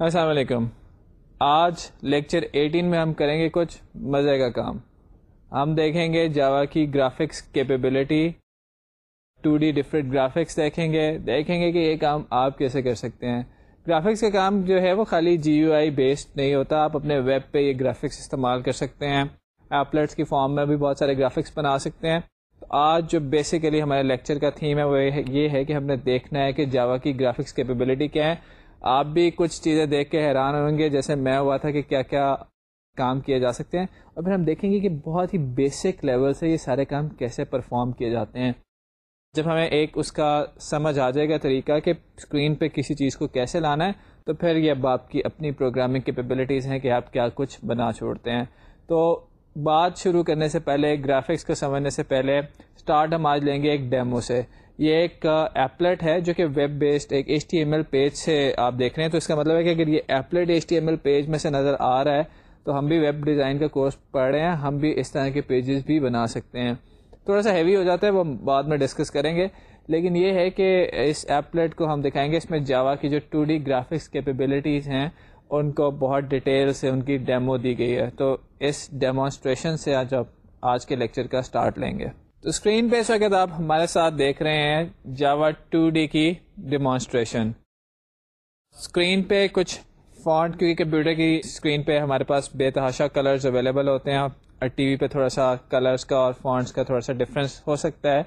السلام علیکم۔ آج لیکچر ایٹین میں ہم کریں گے کچھ مزے کا کام۔ ہم دیکھیں گے جاوا کی graphics capability two D different graphics دیکھیں گے دیکھیں گے کہ یہ کام آپ کیسے کر سکتے ہیں۔ گرافکس کا کام جو ہے وہ خالی جی یو آئی بیسڈ نہیں ہوتا، آپ اپنے ویب پہ یہ گرافکس استعمال کر سکتے ہیں۔ ایپلیٹس کی فارم میں بھی بہت سارے گرافکس بنا سکتے ہیں۔ تو آج جو بیسیکلی ہمارے لیکچر کا تھیم ہے، وہ یہ ہے کہ ہم نے دیکھنا ہے کہ جاوا کی گرافکس کیپیبلٹی کیا ہے۔ آپ بھی کچھ چیزیں دیکھ کے حیران ہوں گے، جیسے میں ہوا تھا کہ کیا کیا کام کیے جا سکتے ہیں۔ اور پھر ہم دیکھیں گے کہ بہت ہی بیسک لیول سے یہ سارے کام کیسے پرفارم کیے جاتے ہیں۔ جب ہمیں ایک اس کا سمجھ آ جائے گا طریقہ کہ اسکرین پہ کسی چیز کو کیسے لانا ہے، تو پھر یہ اب آپ کی اپنی پروگرامنگ کیپیبلٹیز ہیں کہ آپ کیا کچھ بنا چھوڑتے ہیں۔ تو بات شروع کرنے سے پہلے گرافکس کو سمجھنے سے پہلے اسٹارٹ ہم آج لیں گے ایک ڈیمو سے۔ یہ ایک ایپلیٹ ہے جو کہ ویب بیسڈ ایک H T M L page سے آپ دیکھ رہے ہیں۔ تو اس کا مطلب ہے کہ اگر یہ applet H T M L page میں سے نظر آ رہا ہے، تو ہم بھی ویب ڈیزائن کا کورس پڑھ رہے ہیں۔ ہم بھی اس طرح کے پیجز بھی بنا سکتے ہیں۔ تھوڑا سا ہیوی ہو جاتا ہے، وہ بعد میں ڈسکس کریں گے۔ لیکن یہ ہے کہ اس ایپلیٹ کو ہم دکھائیں گے۔ اس میں جاوا کی جو ٹو ڈی گرافکس کیپیبلٹیز ہیں، ان کو بہت ڈیٹیل سے ان کی ڈیمو دی گئی ہے۔ تو اس ڈیمونسٹریشن سے آج آپ آج کے لیکچر کا اسٹارٹ لیں گے۔ تو اسکرین پہ اس وقت آپ ہمارے ساتھ دیکھ رہے ہیں جاوا ٹو ڈی کی ڈیمانسٹریشن اسکرین پہ کچھ فونٹ کیونکہ کمپیوٹر کی اسکرین پہ ہمارے پاس بے تحاشا کلرز اویلیبل ہوتے ہیں۔ ٹی وی پہ تھوڑا سا کلرز کا اور فونٹس کا تھوڑا سا ڈفرینس ہو سکتا ہے۔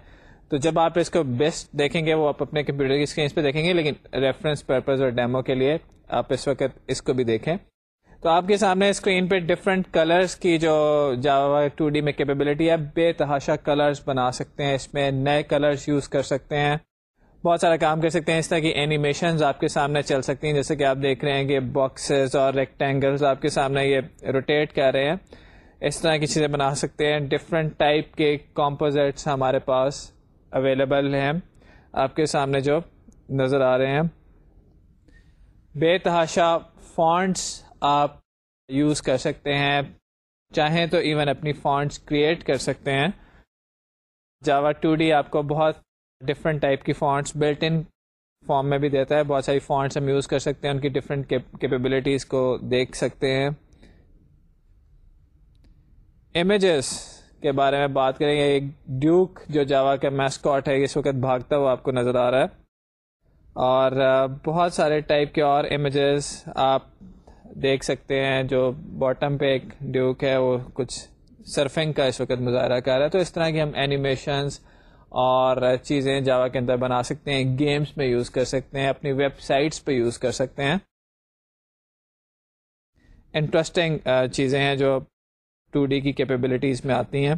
تو جب آپ اس کو بیسٹ دیکھیں گے، وہ آپ اپنے کمپیوٹر کی اسکرین پہ دیکھیں گے، لیکن ریفرنس پرپز اور ڈیمو کے لیے آپ اس وقت اس کو بھی دیکھیں۔ تو آپ کے سامنے اسکرین پہ ڈفرینٹ کلرز کی جو جاوا ٹو ڈی میں کیپیبلٹی ہے، بے تحاشا کلرز بنا سکتے ہیں۔ اس میں نئے کلرز یوز کر سکتے ہیں۔ بہت سارا کام کر سکتے ہیں۔ اس طرح کی اینیمیشنز آپ کے سامنے چل سکتی ہیں۔ جیسے کہ آپ دیکھ رہے ہیں کہ باکسز اور ریکٹینگلز آپ کے سامنے یہ روٹیٹ کر رہے ہیں۔ اس طرح کی چیزیں بنا سکتے ہیں. ڈفرینٹ ٹائپ کے کمپوزٹس ہمارے پاس اویلیبل ہیں. آپ کے سامنے جو نظر آ رہے ہیں. بے تحاشا فونٹس آپ یوز کر سکتے ہیں. چاہیں تو ایون اپنی فونٹس کریٹ کر سکتے ہیں. جاوا ٹو ڈی آپ کو بہت ڈفرینٹ ٹائپ کی فونٹس بلٹ ان فارم میں بھی دیتا ہے. بہت ساری فونٹس ہم یوز کر سکتے ہیں. ان کی ڈفرینٹ کیپیبلٹیز کو دیکھ سکتے ہیں. امیجز کے بارے میں بات کریں گے۔ ایک ڈیوک جو جاوا کا میسکاٹ ہے، اس وقت بھاگتا ہوا آپ کو نظر آ رہا ہے۔ اور بہت سارے ٹائپ کے اور امیجز آپ دیکھ سکتے ہیں۔ جو باٹم پہ ایک ڈیوک ہے، وہ کچھ سرفنگ کا اس وقت مظاہرہ کر رہا ہے۔ تو اس طرح کی ہم اینیمیشنس اور چیزیں جاوا کے اندر بنا سکتے ہیں گیمس میں یوز کر سکتے ہیں، اپنی ویب سائٹس پہ یوز کر سکتے ہیں۔ انٹرسٹنگ چیزیں ہیں جو ٹو ڈی کی کیپیبلٹیز میں آتی ہیں۔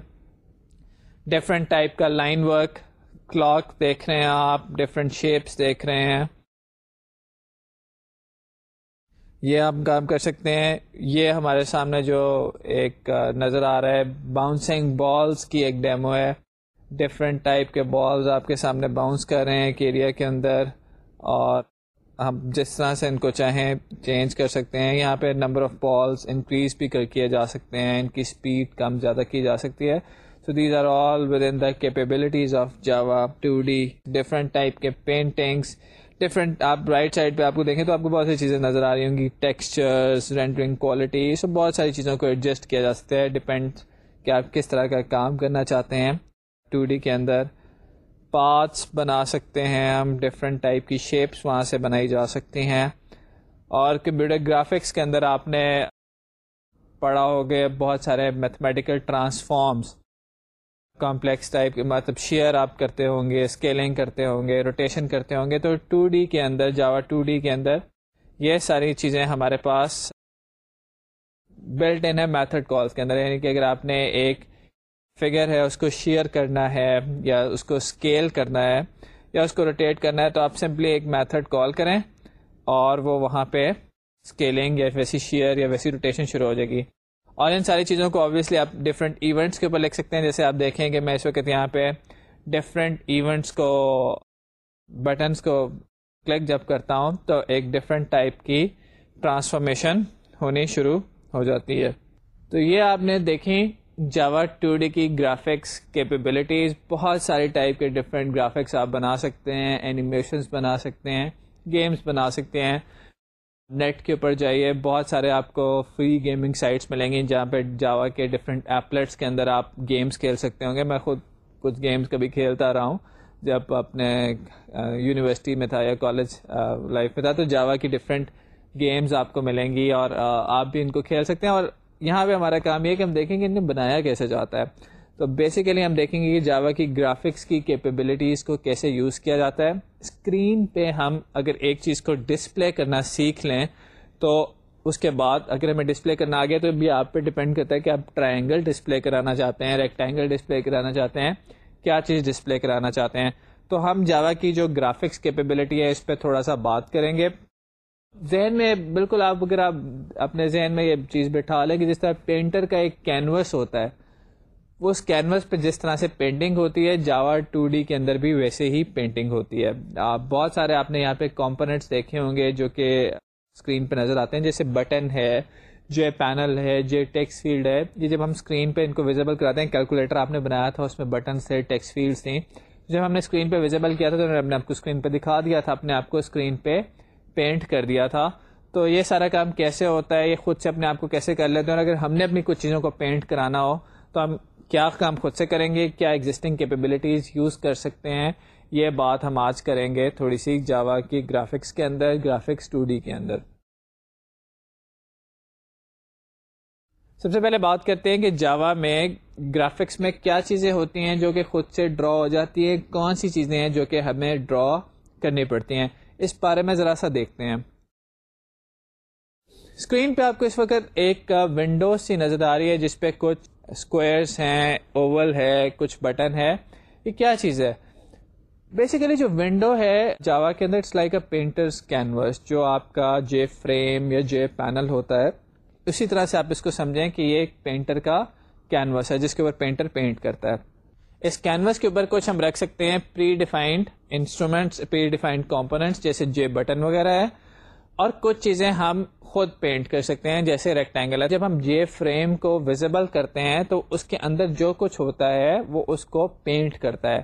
ڈفرینٹ ٹائپ کا لائن ورک کلاک دیکھ رہے ہیں آپ ڈفرینٹ شیپس دیکھ رہے ہیں۔ یہ ہم کام کر سکتے ہیں۔ یہ ہمارے سامنے جو ایک نظر آ رہا ہے باؤنسنگ بالز کی ایک ڈیمو ہے۔ ڈفرینٹ ٹائپ کے بالز آپ کے سامنے باؤنس کر رہے ہیں ایک ایریا کے اندر اور ہم جس طرح سے ان کو چاہیں چینج کر سکتے ہیں، یہاں پہ نمبر آف بالز انکریز بھی کر کیے جا سکتے ہیں، ان کی اسپیڈ کم زیادہ کی جا سکتی ہے۔ So these are all within the capabilities of Java two D different type کے پینٹنگس ڈفرینٹ آپ رائٹ سائڈ پہ آپ کو دیکھیں تو آپ کو بہت سی چیزیں نظر آ رہی ہوں گی۔ ٹیکسچرس رینڈرنگ کوالٹی سب بہت ساری چیزوں کو ایڈجسٹ کیا جا سکتا ہے۔ ڈپینڈ کہ آپ کس طرح کا کام کرنا چاہتے ہیں ٹو ڈی کے اندر۔ پارٹس بنا سکتے ہیں، ہم ڈفرینٹ ٹائپ کی شیپس وہاں سے بنائی جا سکتی ہیں۔ اور کمپیوٹر گرافکس کے اندر آپ نے پڑھا ہوگے بہت سارے میتھمیٹیکل ٹرانسفارمس کمپلیکس ٹائپ کے مطلب شیئر آپ کرتے ہوں گے اسکیلنگ کرتے ہوں گے روٹیشن کرتے ہوں گے۔ تو ٹو ڈی کے اندر جاوا ٹو ڈی کے اندر یہ ساری چیزیں ہمارے پاس بلٹ ان ہے میتھڈ کالس کے اندر۔ یعنی کہ اگر آپ نے ایک فگر ہے، اس کو شیئر کرنا ہے یا اس کو اسکیل کرنا ہے یا اس کو روٹیٹ کرنا ہے، تو آپ سمپلی ایک میتھڈ کال کریں اور وہ وہاں پہ اسکیلنگ یا ویسی شیئر یا ویسی روٹیشن شروع ہو جائے گی۔ اور ان ساری چیزوں کو آبویسلی آپ ڈفرینٹ ایونٹس کے اوپر لکھ سکتے ہیں، جیسے آپ دیکھیں کہ میں اس وقت یہاں پہ ڈفرینٹ ایونٹس کو بٹنس کو کلک جب کرتا ہوں، تو ایک ڈفرینٹ ٹائپ کی ٹرانسفارمیشن ہونی شروع ہو جاتی ہے۔ تو یہ آپ نے دیکھیں جاوا ٹو ڈی کی گرافکس کیپیبلٹیز بہت ساری ٹائپ کے ڈفرینٹ گرافکس آپ بنا سکتے ہیں اینیمیشنس بنا سکتے ہیں گیمس بنا سکتے ہیں۔ نیٹ کے اوپر جائیے، بہت سارے آپ کو فری گیمنگ سائٹس ملیں گی جہاں پہ جاوا کے ڈفرینٹ ایپلیٹس کے اندر آپ گیمس کھیل سکتے ہوں گے۔ میں خود کچھ گیمس کبھی کھیلتا رہا ہوں، جب اپنے یونیورسٹی میں تھا یا کالج لائف میں تھا، تو جاوا کی ڈفرینٹ گیمز آپ کو ملیں گی اور آپ بھی ان کو کھیل سکتے ہیں اور یہاں پہ ہمارا کام یہ ہے کہ ہم دیکھیں گے انہیں بنایا کیسے جاتا ہے۔ تو بیسیکلی ہم دیکھیں گے کہ جاوا کی گرافکس کی کیپیبلٹیز کو کیسے یوز کیا جاتا ہے۔ اسکرین پہ ہم اگر ایک چیز کو ڈسپلے کرنا سیکھ لیں، تو اس کے بعد اگر ہمیں ڈسپلے کرنا آ گیا تو بھی آپ پہ ڈپینڈ کرتا ہے کہ آپ ٹرائنگل ڈسپلے کرانا چاہتے ہیں ریکٹینگل ڈسپلے کرانا چاہتے ہیں، کیا چیز ڈسپلے کرانا چاہتے ہیں۔ تو ہم جاوا کی جو گرافکس کیپیبلٹی ہے، اس پہ تھوڑا سا بات کریں گے۔ ذہن میں بالکل آپ اگر آپ اپنے ذہن میں یہ چیز بٹھا لیں کہ جس طرح پینٹر کا ایک کینوس ہوتا ہے، وہ اس کینوس پہ جس طرح سے پینٹنگ ہوتی ہے، جاوا ٹو ڈی کے اندر بھی ویسے ہی پینٹنگ ہوتی ہے۔ آپ بہت سارے آپ نے یہاں پہ کمپوننٹس دیکھے ہوں گے جو کہ اسکرین پہ نظر آتے ہیں، جیسے بٹن ہے، جو پینل ہے، جو ٹیکس فیلڈ ہے۔ یہ جب ہم اسکرین پہ ان کو ویزیبل کراتے ہیں، کیلکولیٹر آپ نے بنایا تھا، اس میں بٹنس تھے ٹیکس فیلڈس تھیں۔ جب ہم نے اسکرین پہ ویزیبل کیا تھا تو ہم نے آپ کو اسکرین پہ دکھا دیا تھا، اپنے آپ کو اسکرین پہ۔ پینٹ کر دیا تھا۔ تو یہ سارا کام کیسے ہوتا ہے؟ یہ خود سے اپنے آپ کو کیسے کر لیتے ہیں؟ اور اگر ہم نے اپنی کچھ چیزوں کو پینٹ کرانا ہو، تو ہم کیا کام خود سے کریں گے؟ کیا ایگزٹنگ کیپیبلٹیز یوز کر سکتے ہیں؟ یہ بات ہم آج کریں گے تھوڑی سی جاوا کی گرافکس کے اندر گرافکس ٹو ڈی کے اندر۔ سب سے پہلے بات کرتے ہیں کہ جاوا میں گرافکس میں کیا چیزیں ہوتی ہیں جو کہ خود سے ڈرا ہو جاتی ہیں؟ کون سی چیزیں ہیں جو کہ ہمیں ڈرا کرنی پڑتی ہیں؟ اس بارے میں ذرا سا دیکھتے ہیں۔ اسکرین پہ آپ کو اس وقت ایک ونڈوز سی نظر آ رہی ہے جس پہ کچھ اسکوئرس ہیں، اوول ہے، کچھ بٹن ہے۔ یہ کیا چیز ہے؟ بیسیکلی جو ونڈو ہے، جاوا کے اندر it's like a painter's canvas جو آپ کا جے فریم یا جے پینل ہوتا ہے۔ اسی طرح سے آپ اس کو سمجھیں کہ یہ ایک پینٹر کا کینوس ہے، جس کے اوپر پینٹر پینٹ کرتا ہے۔ اس کینوس کے اوپر کچھ ہم رکھ سکتے ہیں predefined instruments predefined components جیسے جے بٹن وغیرہ ہے۔ اور کچھ چیزیں ہم خود پینٹ کر سکتے ہیں، جیسے ریکٹینگل ہے جب ہم جے فریم کو ویزیبل کرتے ہیں، تو اس کے اندر جو کچھ ہوتا ہے، وہ اس کو پینٹ کرتا ہے۔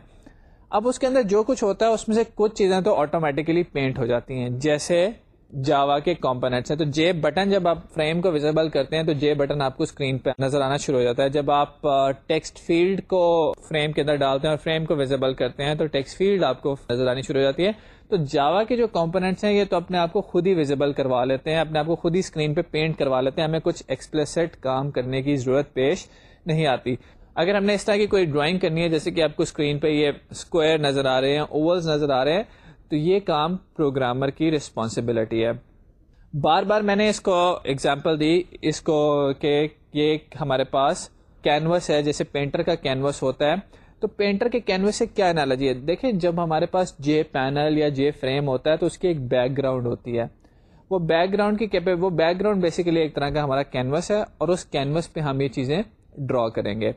اب اس کے اندر جو کچھ ہوتا ہے، اس میں سے کچھ چیزیں تو آٹومیٹکلی پینٹ ہو جاتی ہیں۔ جیسے جاوا کے کمپونیٹس ہیں، تو جے بٹن جب آپ فریم کو ویزیبل کرتے ہیں، تو جے بٹن آپ کو اسکرین پہ نظر آنا شروع ہو جاتا ہے۔ جب آپ ٹیکسٹ فیلڈ کو فریم کے اندر ڈالتے ہیں اور فریم کو ویزیبل کرتے ہیں، تو ٹیکسٹ فیلڈ آپ کو نظر آنی شروع ہو جاتی ہے۔ تو جاوا کے جو کمپونیٹس ہیں، یہ تو اپنے آپ کو خود ہی ویزیبل کروا لیتے ہیں، اپنے آپ کو خود ہی اسکرین پہ پینٹ کروا لیتے ہیں۔ ہمیں کچھ ایکسپلسٹ کام کرنے کی ضرورت پیش نہیں آتی۔ اگر ہم نے اس طرح کی کوئی ڈرائنگ کرنی ہے، جیسے کہ آپ کو اسکرین پہ یہ اسکوائر نظر آ رہے ہیں اوولز نظر آ رہے ہیں تو یہ کام پروگرامر کی ریسپانسبلٹی ہے۔ بار بار میں نے اس کو اگزامپل دی، اس کو کہ یہ ہمارے پاس کینوس ہے، جیسے پینٹر کا کینوس ہوتا ہے۔ تو پینٹر کے کینوس سے کیا انالوجی ہے؟ دیکھیں، جب ہمارے پاس جے پینل یا جے فریم ہوتا ہے تو اس کی ایک بیک گراؤنڈ ہوتی ہے۔ وہ بیک گراؤنڈ کی وہ بیک گراؤنڈ بیسیکلی ایک طرح کا ہمارا کینوس ہے اور اس کینوس پہ ہم یہ چیزیں ڈرا کریں گے۔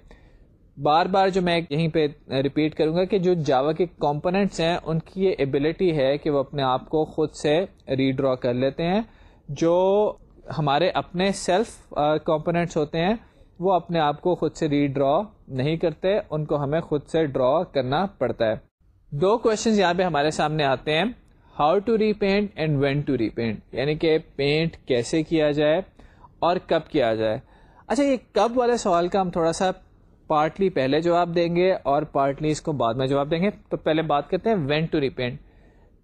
بار بار جو میں یہیں پہ ریپیٹ کروں گا کہ جو جاوا کے کمپوننٹس ہیں، ان کی یہ ایبلٹی ہے کہ وہ اپنے آپ کو خود سے ریڈرا کر لیتے ہیں۔ جو ہمارے اپنے سیلف کمپوننٹس ہوتے ہیں، وہ اپنے آپ کو خود سے ری ڈرا نہیں کرتے۔ ان کو ہمیں خود سے ڈرا کرنا پڑتا ہے۔ دو کوشچنز یہاں پہ ہمارے سامنے آتے ہیں۔ How to repaint and when to repaint یعنی کہ پینٹ کیسے کیا جائے اور کب کیا جائے۔ اچھا یہ کب والے سوال کا ہم تھوڑا سا پارٹلی پہلے جواب دیں گے اور پارٹلی اس کو بعد میں جواب دیں گے۔ تو پہلے بات کرتے ہیں when to repaint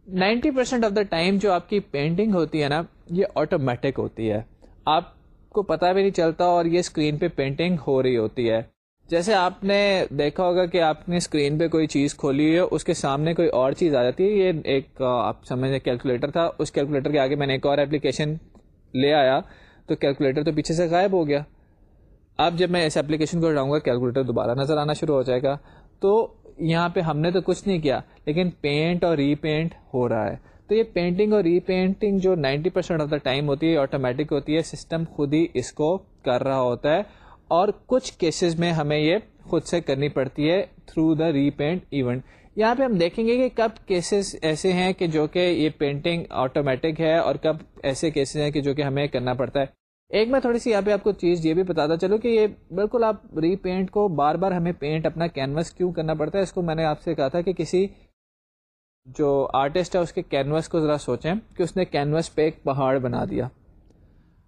ninety percent of the time جو آپ کی پینٹنگ ہوتی ہے نا، یہ آٹومیٹک ہوتی ہے۔ آپ کو پتا بھی نہیں چلتا اور یہ اسکرین پہ پینٹنگ ہو رہی ہوتی ہے۔ جیسے آپ نے دیکھا ہوگا کہ آپ نے اسکرین پہ کوئی چیز کھولی ہے، اس کے سامنے کوئی اور چیز آ جاتی ہے۔ یہ ایک آپ سمجھ کیلکولیٹر تھا۔ اس کیلکولیٹر کے آگے میں نے ایک اور اپلیکیشن لے آیا۔ تو کیلکولیٹر تو پیچھے سے غائب ہو گیا۔ اب جب میں اس اپلیکیشن کو ہٹاؤں گا کیلکولیٹر دوبارہ نظر آنا شروع ہو جائے گا۔ تو یہاں پہ ہم نے تو کچھ نہیں کیا، لیکن پینٹ اور ری پینٹ ہو رہا ہے۔ تو یہ پینٹنگ اور ری پینٹنگ جو ninety percent of the time ہوتی ہے آٹومیٹک ہوتی ہے۔ سسٹم خود ہی اس کو کر رہا ہوتا ہے۔ اور کچھ کیسز میں ہمیں یہ خود سے کرنی پڑتی ہے through the repaint event یہاں پہ ہم دیکھیں گے کہ کب کیسز ایسے ہیں کہ جو کہ یہ پینٹنگ آٹومیٹک ہے اور کب ایسے کیسز ہیں کہ جو کہ ہمیں کرنا پڑتا ہے۔ ایک میں تھوڑی سی یہاں پہ آپ کو چیز یہ بھی بتاتا چلو کہ یہ بالکل آپ ری پینٹ کو بار بار ہمیں پینٹ اپنا کینوس کیوں کرنا پڑتا ہے؟ اس کو میں نے آپ سے کہا تھا کہ کسی جو آرٹسٹ ہے، اس کے کینوس کو ذرا سوچیں کہ اس نے کینوس پہ ایک پہاڑ بنا دیا۔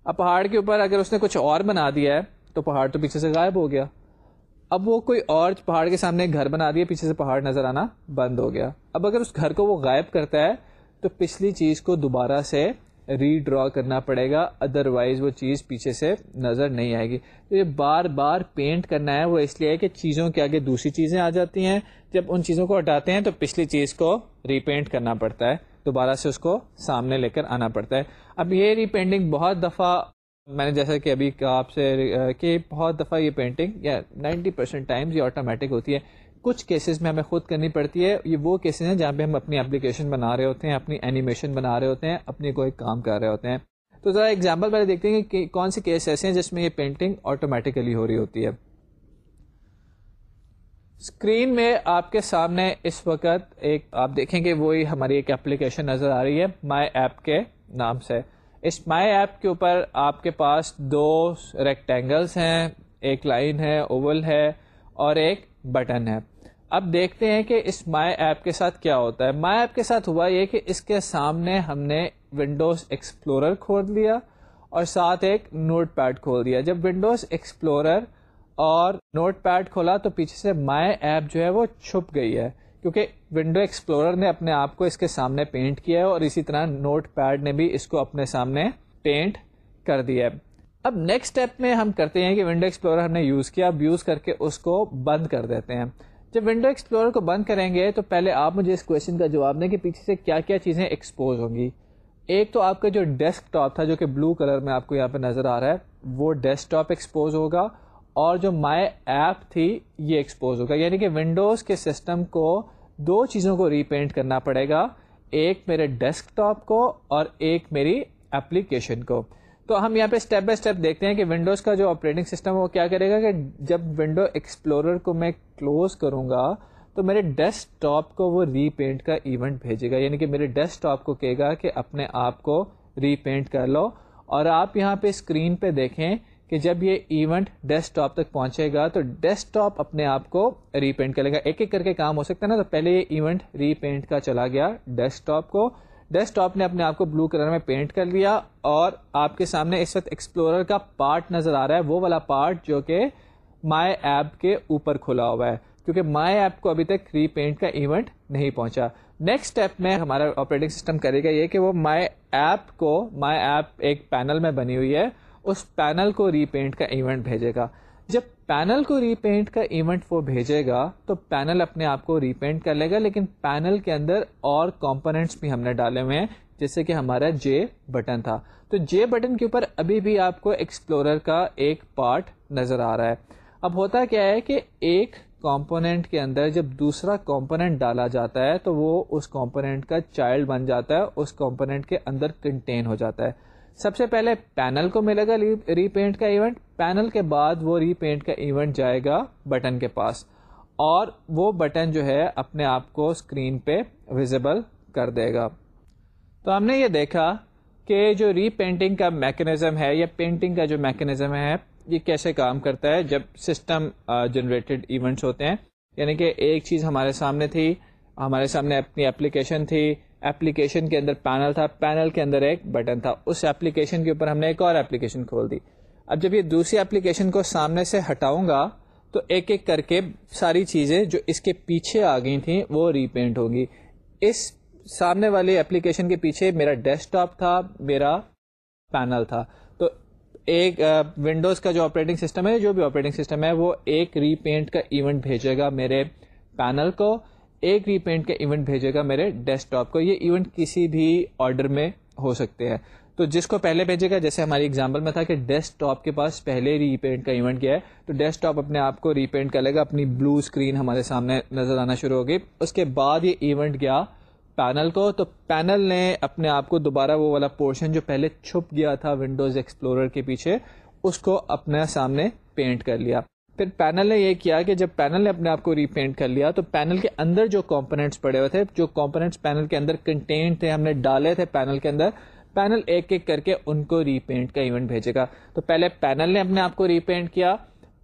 اب پہاڑ کے اوپر اگر اس نے کچھ اور بنا دیا ہے، تو پہاڑ تو پیچھے سے غائب ہو گیا۔ اب وہ کوئی اور پہاڑ کے سامنے گھر بنا دیا، پیچھے سے پہاڑ نظر آنا بند ہو گیا۔ اب اگر اس گھر کو وہ غائب کرتا ہے، تو پچھلی چیز کو دوبارہ سے ری ڈرا کرنا پڑے گا ادر وائز وہ چیز پیچھے سے نظر نہیں آئے گی۔ تو یہ بار بار پینٹ کرنا ہے، وہ اس لیے کہ چیزوں کے آگے دوسری چیزیں آ جاتی ہیں۔ جب ان چیزوں کو ہٹاتے ہیں تو پچھلی چیز کو ری پینٹ کرنا پڑتا ہے۔ دوبارہ سے اس کو سامنے لے کر آنا پڑتا ہے۔ اب یہ ری پینٹنگ بہت دفعہ میں نے جیسا کہ ابھی کہا آپ سے، کہ بہت دفعہ یہ پینٹنگ یا نائنٹی پرسینٹ ٹائمز یہ آٹومیٹک ہوتی ہے۔ کچھ کیسز میں ہمیں خود کرنی پڑتی ہے۔ یہ وہ کیسز ہیں جہاں پہ ہم اپنی اپلیکیشن بنا رہے ہوتے ہیں، اپنی اینیمیشن بنا رہے ہوتے ہیں، اپنی کوئی کام کر رہے ہوتے ہیں۔ تو ذرا ایگزامپل پہلے دیکھتے ہیں کہ کون سے کیس ایسے ہیں جس میں یہ پینٹنگ آٹومیٹیکلی ہو رہی ہوتی ہے۔ اسکرین میں آپ کے سامنے اس وقت ایک، آپ دیکھیں گے وہی ہماری ایک اپلیکیشن نظر آ رہی ہے مائی ایپ کے نام سے۔ اس مائی ایپ کے اوپر آپ کے پاس دو ریکٹینگلس ہیں، ایک لائن ہے اوول ہے اور ایک بٹن ہے۔ اب دیکھتے ہیں کہ اس مائی ایپ کے ساتھ کیا ہوتا ہے۔ مائی ایپ کے ساتھ ہوا یہ کہ اس کے سامنے ہم نے ونڈوز ایکسپلورر کھول دیا اور ساتھ ایک نوٹ پیڈ کھول دیا۔ جب ونڈوز ایکسپلورر اور نوٹ پیڈ کھولا تو پیچھے سے مائی ایپ جو ہے وہ چھپ گئی ہے۔ کیونکہ ونڈو ایکسپلورر نے اپنے آپ کو اس کے سامنے پینٹ کیا ہے اور اسی طرح نوٹ پیڈ نے بھی اس کو اپنے سامنے پینٹ کر دیا ہے۔ اب نیکسٹ اسٹیپ میں ہم کرتے ہیں کہ ونڈو ایکسپلورر ہم نے یوز کیا۔ اب یوز کر کے اس کو بند کر دیتے ہیں۔ جب ونڈو ایکسپلورر کو بند کریں گے تو پہلے آپ مجھے اس کوشچن کا جواب دیں کہ پیچھے سے کیا کیا چیزیں ایکسپوز ہوں گی۔ ایک تو آپ کا جو ڈیسک ٹاپ تھا جو کہ بلو کلر میں آپ کو یہاں پہ نظر آ رہا ہے، وہ ڈیسک ٹاپ ایکسپوز ہوگا اور جو مائی ایپ تھی، یہ ایکسپوز ہوگا۔ یعنی کہ ونڈوز کے سسٹم کو دو چیزوں کو ریپینٹ کرنا پڑے گا، ایک میرے ڈیسک ٹاپ کو اور ایک میری ایپلیکیشن کو۔ تو ہم یہاں پہ اسٹیپ بائی اسٹیپ دیکھتے ہیں کہ ونڈوز کا جو آپریٹنگ سسٹم وہ کیا کرے گا کہ جب ونڈو ایکسپلورر کو میں کلوز کروں گا تو میرے ڈیسک ٹاپ کو وہ ری پینٹ کا ایونٹ بھیجے گا یعنی کہ میرے ڈیسک ٹاپ کو کہے گا کہ اپنے آپ کو ری پینٹ کر لو۔ اور آپ یہاں پہ اسکرین پہ دیکھیں کہ جب یہ ایونٹ ڈیسک ٹاپ تک پہنچے گا تو ڈیسک ٹاپ اپنے آپ کو ری پینٹ کرے گا۔ ایک ایک کر کے کام ہو سکتا ہے نا، تو پہلے یہ ایونٹ ری پینٹ کا چلا گیا ڈیسک ٹاپ کو۔ ڈیسک ٹاپ نے اپنے آپ کو بلو کلر میں پینٹ کر لیا اور آپ کے سامنے اس وقت ایکسپلورر کا پارٹ نظر آ رہا ہے، وہ والا پارٹ جو کہ مائی ایپ کے اوپر کھلا ہوا ہے، کیونکہ مائی ایپ کو ابھی تک ری پینٹ کا ایونٹ نہیں پہنچا۔ نیکسٹ اسٹیپ میں ہمارا آپریٹنگ سسٹم کرے گا یہ کہ وہ مائی ایپ کو مائی ایپ ایک پینل میں بنی ہوئی ہے، اس پینل کو ری پینٹ کا ایونٹ بھیجے گا۔ جب پینل کو ری پینٹ کا ایونٹ وہ بھیجے گا تو پینل اپنے آپ کو ری پینٹ کر لے گا، لیکن پینل کے اندر اور کمپوننٹس بھی ہم نے ڈالے ہوئے ہیں، جیسے کہ ہمارا جے بٹن تھا۔ تو جے بٹن کے اوپر ابھی بھی آپ کو ایکسپلورر کا ایک پارٹ نظر آ رہا ہے۔ اب ہوتا کیا ہے کہ ایک کمپوننٹ کے اندر جب دوسرا کمپوننٹ ڈالا جاتا ہے تو وہ اس کمپوننٹ کا چائلڈ بن جاتا ہے، اس کمپوننٹ کے اندر کنٹین ہو جاتا ہے۔ سب سے پہلے پینل کو ملے گا ری پینٹ کا ایونٹ پینل کے بعد وہ ری پینٹ کا ایونٹ جائے گا بٹن کے پاس. اور وہ بٹن جو ہے اپنے آپ کو اسکرین پہ ویزیبل کر دے گا. تو ہم نے یہ دیکھا کہ جو ری پینٹنگ کا میکنزم ہے یا پینٹنگ کا جو میکنزم ہے، یہ کیسے کام کرتا ہے جب سسٹم جنریٹڈ ایونٹس ہوتے ہیں؟ یعنی کہ ایک چیز ہمارے سامنے تھی، ہمارے سامنے اپنی اپلیکیشن تھی اپلیکیشن کے اندر پینل تھا، پینل کے اندر ایک بٹن تھا۔ اس اپلیکیشن کے اوپر ہم نے ایک اور اپلیکیشن کھول دی۔ اب جب یہ دوسری اپلیکیشن کو سامنے سے ہٹاؤں گا، تو ایک ایک کر کے ساری چیزیں جو اس کے پیچھے آ گئی تھیں، وہ ریپینٹ ہوگی۔ اس سامنے والی اپلیکیشن کے پیچھے میرا ڈیسک ٹاپ تھا، میرا پینل تھا۔ تو ایک ونڈوز کا جو آپریٹنگ سسٹم ہے، جو بھی آپریٹنگ سسٹم ہے، وہ ایک ری پینٹ کا ایونٹ بھیجے گا میرے پینل کو۔ ایک ری پینٹ کا ایونٹ بھیجے گا میرے ڈیسک ٹاپ کو۔ یہ ایونٹ کسی بھی آرڈر میں ہو سکتے ہیں۔ تو جس کو پہلے بھیجے گا، جیسے ہماری ایگزامپل میں تھا کہ ڈیسک ٹاپ کے پاس پہلے ری پینٹ کا ایونٹ کیا ہے، تو ڈیسک ٹاپ اپنے آپ کو ری پینٹ کر لے گا۔ اپنی بلو اسکرین ہمارے سامنے نظر آنا شروع ہوگی۔ اس کے بعد یہ ایونٹ گیا پینل کو۔ تو پینل نے اپنے آپ کو دوبارہ وہ والا پورشن جو پہلے چھپ گیا تھا ونڈوز ایکسپلورر کے پیچھے، اس کو اپنے سامنے پینٹ کر لیا۔ پھر پینل نے یہ کیا کہ جب پینل نے اپنے آپ کو ریپینٹ کر لیا تو پینل کے اندر جو کمپونیٹس پڑے ہوئے تھے، جو کمپونیٹس پینل کے اندر کنٹینٹ تھے، ہم نے ڈالے تھے پینل کے اندر، پینل ایک ایک کر کے ان کو ریپینٹ کا ایونٹ بھیجے گا۔ تو پہلے پینل نے اپنے آپ کو ریپینٹ کیا،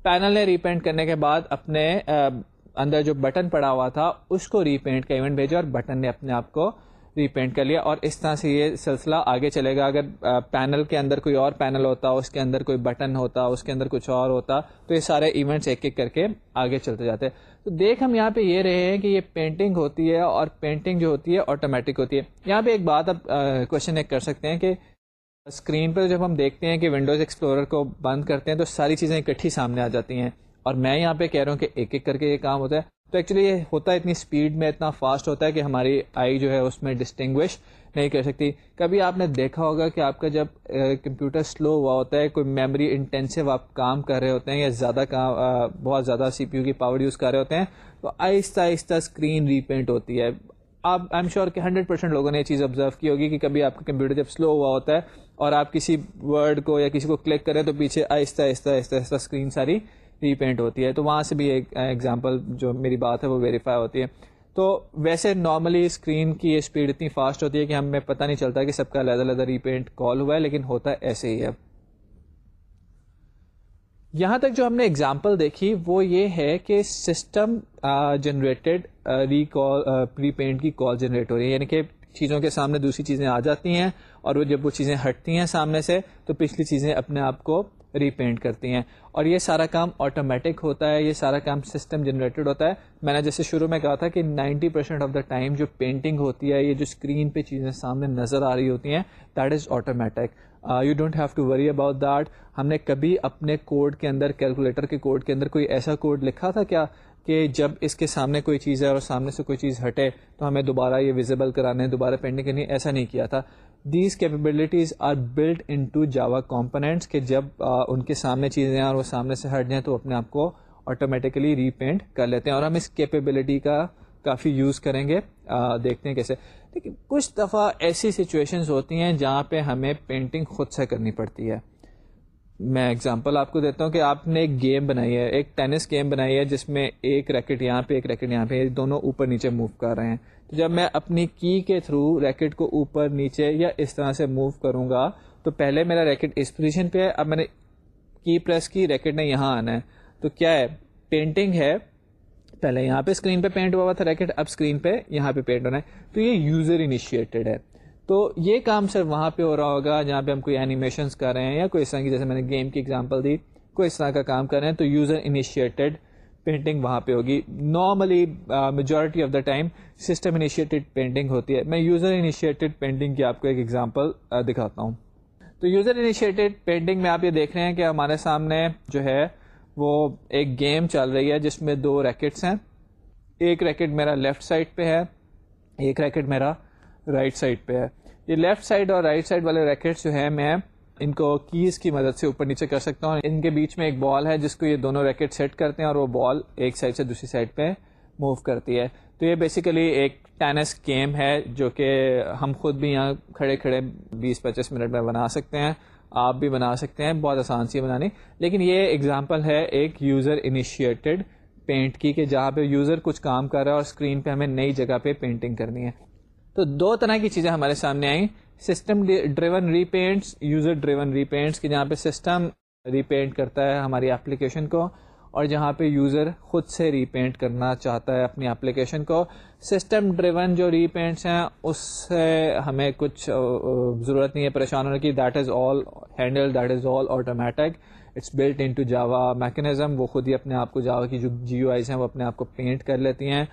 پینل نے ریپینٹ کرنے کے بعد اپنے اندر جو بٹن پڑا ہوا تھا، اس کو ریپینٹ کا ایونٹ بھیجا اور بٹن نے اپنے آپ کو ریپینٹ کر لیا اور اس طرح سے یہ سلسلہ آگے چلے گا۔ اگر پینل کے اندر کوئی اور پینل ہوتا، اس کے اندر کوئی بٹن ہوتا، اس کے اندر کچھ اور ہوتا، تو یہ سارے ایونٹس ایک ایک کر کے آگے چلتے جاتے تو دیکھ ہم یہاں پہ یہ رہے ہیں کہ یہ پینٹنگ ہوتی ہے اور پینٹنگ جو ہوتی ہے آٹومیٹک ہوتی ہے۔ یہاں پہ ایک بات اب کوشچن ایک کر سکتے ہیں کہ اسکرین پہ جب ہم دیکھتے ہیں کہ ونڈوز ایکسپلورر کو بند کرتے ہیں تو ساری چیزیں اکٹھی سامنے آ جاتی ہیں۔ اور میں یہاں پہ کہہ رہا ہوں کہ ایک ایک کر کے یہ کام ہوتا ہے۔ تو ایکچولی یہ ہوتا ہے اتنی اسپیڈ میں، اتنا فاسٹ ہوتا ہے کہ ہماری آئی جو ہے اس میں ڈسٹنگوش نہیں کر سکتی۔ کبھی آپ نے دیکھا ہوگا کہ آپ کا جب کمپیوٹر سلو ہوا ہوتا ہے، کوئی میموری انٹینسو آپ کام کر رہے ہوتے ہیں یا زیادہ کام بہت زیادہ سی پی یو کی پاور یوز کر رہے ہوتے ہیں، تو آہستہ آہستہ اسکرین ریپینٹ ہوتی ہے۔ آپ آئی ایم شیور کہ ہنڈریڈ پرسینٹ لوگوں نے یہ چیز آبزرو کی ہوگی کہ کبھی آپ کا کمپیوٹر جب سلو ہوا ہوتا ہے اور آپ کسی ورڈ کو یا کسی کو کلک کریں تو پیچھے آہستہ آہستہ آہستہ آہستہ اسکرین ساری ریپینٹ ہوتی ہے، تو وہاں سے بھی ایک ایگزامپل جو میری بات ہے، وہ ویریفائی ہوتی ہے۔ تو ویسے نارملی اسکرین کی یہ اسپیڈ اتنی فاسٹ ہوتی ہے کہ ہمیں پتہ نہیں چلتا کہ سب کا علیحدہ علیحدہ ریپینٹ کال ہوا ہے، لیکن ہوتا ایسے ہی ہے۔ یہاں تک جو ہم نے اگزامپل دیکھی، وہ یہ ہے کہ system generated recall pre paint کی کال جنریٹ ہو رہی ہے۔ یعنی کہ چیزوں کے سامنے دوسری چیزیں آ جاتی ہیں اور وہ جب وہ چیزیں ہٹتی ہیں سامنے سے، تو پچھلی چیزیں اپنے آپ کو ریپینٹ کرتی ہیں۔ اور یہ سارا کام آٹومیٹک ہوتا ہے، یہ سارا کام سسٹم جنریٹڈ ہوتا ہے۔ میں نے جیسے شروع میں کہا تھا کہ ninety percent of the time جو پینٹنگ ہوتی ہے، یہ جو اسکرین پہ چیزیں سامنے نظر آ رہی ہوتی ہیں that is automatic you don't have to worry about that ہم نے کبھی اپنے کوڈ کے اندر کیلکولیٹر کے کوڈ کے اندر کوئی ایسا کوڈ لکھا تھا کیا کہ جب اس کے سامنے کوئی چیز ہے اور سامنے سے کوئی چیز ہٹے، تو ہمیں دوبارہ یہ ویزیبل کرانے، دوبارہ پینٹنگ کرنی، ایسا نہیں کیا تھا۔ These capabilities are build into Java components کہ جب ان کے سامنے چیزیں اور وہ سامنے سے ہٹ جائیں تو اپنے آپ کو آٹومیٹیکلی ریپینٹ کر لیتے ہیں اور ہم اس کیپیبلٹی کا کافی یوز کریں گے دیکھتے ہیں کیسے۔ لیکن کچھ دفعہ ایسی سچویشنز ہوتی ہیں جہاں پہ ہمیں پینٹنگ خود سے کرنی پڑتی ہے۔ میں اگزامپل آپ کو دیتا ہوں کہ آپ نے ایک گیم بنائی ہے، ایک ٹینس گیم بنائی ہے، جس میں ایک ریکٹ یہاں پہ، ایک ریکٹ یہاں پہ دونوں اوپر نیچے موو کر رہے ہیں۔ تو جب میں اپنی کی کے تھرو ریکٹ کو اوپر، نیچے یا اس طرح سے موو کروں گا، تو پہلے میرا ریکٹ اس پوزیشن پہ ہے، اب میں نے کی پریس کی، ریکٹ نے یہاں آنا ہے۔ تو کیا ہے؟ پینٹنگ ہے۔ پہلے یہاں پہ اسکرین پہ پینٹ ہوا ہوا تھا ریکٹ، اب اسکرین پہ یہاں پہ پینٹ ہونا ہے۔ تو یہ یوزر انیشیٹڈ ہے۔ تو یہ کام صرف وہاں پہ ہو رہا ہوگا، جہاں پہ ہم کوئی اینیمیشنس کر رہے ہیں یا کوئی اس طرح کی، جیسے میں نے گیم کی ایگزامپل دی، کوئی اس طرح کا کام کر رہے ہیں، تو یوزر انیشیٹڈ پینٹنگ وہاں پہ ہوگی۔ Normally majority of the time system initiated painting ہوتی ہے۔ میں یوزر انیشیٹڈ پینٹنگ کی آپ کو ایک ایگزامپل uh, دکھاتا ہوں۔ تو یوزر انیشیٹڈ پینٹنگ میں آپ یہ دیکھ رہے ہیں کہ ہمارے سامنے جو ہے وہ ایک گیم چل رہی ہے جس میں دو ریکٹس ہیں۔ ایک ریکٹ میرا لیفٹ سائڈ پہ ہے، ایک ریکٹ میرا رائٹ سائڈ پہ ہے۔ یہ لیفٹ سائڈ اور رائٹ سائڈ والے ریکٹس جو ہے میں ان کو کیز کی مدد سے اوپر نیچے کر سکتا ہوں۔ ان کے بیچ میں ایک بال ہے جس کو یہ دونوں ریکٹ سیٹ کرتے ہیں اور وہ بال ایک سائڈ سے دوسری سائڈ پہ موو کرتی ہے۔ تو یہ بیسیکلی ایک ٹینس گیم ہے جو کہ ہم خود بھی یہاں کھڑے کھڑے بیس پچیس منٹ میں بنا سکتے ہیں۔ آپ بھی بنا سکتے ہیں۔ بہت آسان سی بنانی۔ لیکن یہ ایگزامپل ہے ایک یوزر انیشیٹڈ پینٹ کی کہ جہاں پہ یوزر کچھ کام کر رہا ہے اور اسکرین پہ ہمیں نئی جگہ پہ پینٹنگ کرنی ہے۔ تو دو طرح کی چیزیں ہمارے سامنے آئیں۔ System driven repaints user driven repaints کہ جہاں پہ سسٹم ری پینٹ کرتا ہے ہماری اپلیکیشن کو اور جہاں پہ یوزر خود سے ری پینٹ کرنا چاہتا ہے اپنی اپلیکیشن کو۔ سسٹم ڈریون جو ری پینٹس ہیں، اس سے ہمیں کچھ ضرورت نہیں ہے پریشان ہونے کی۔ That is all handle that is all automatic it's built into Java mechanism وہ خود ہی اپنے آپ کو جاوا کی جو جی او آئیز ہیں، وہ اپنے آپ کو پینٹ کر لیتی ہیں۔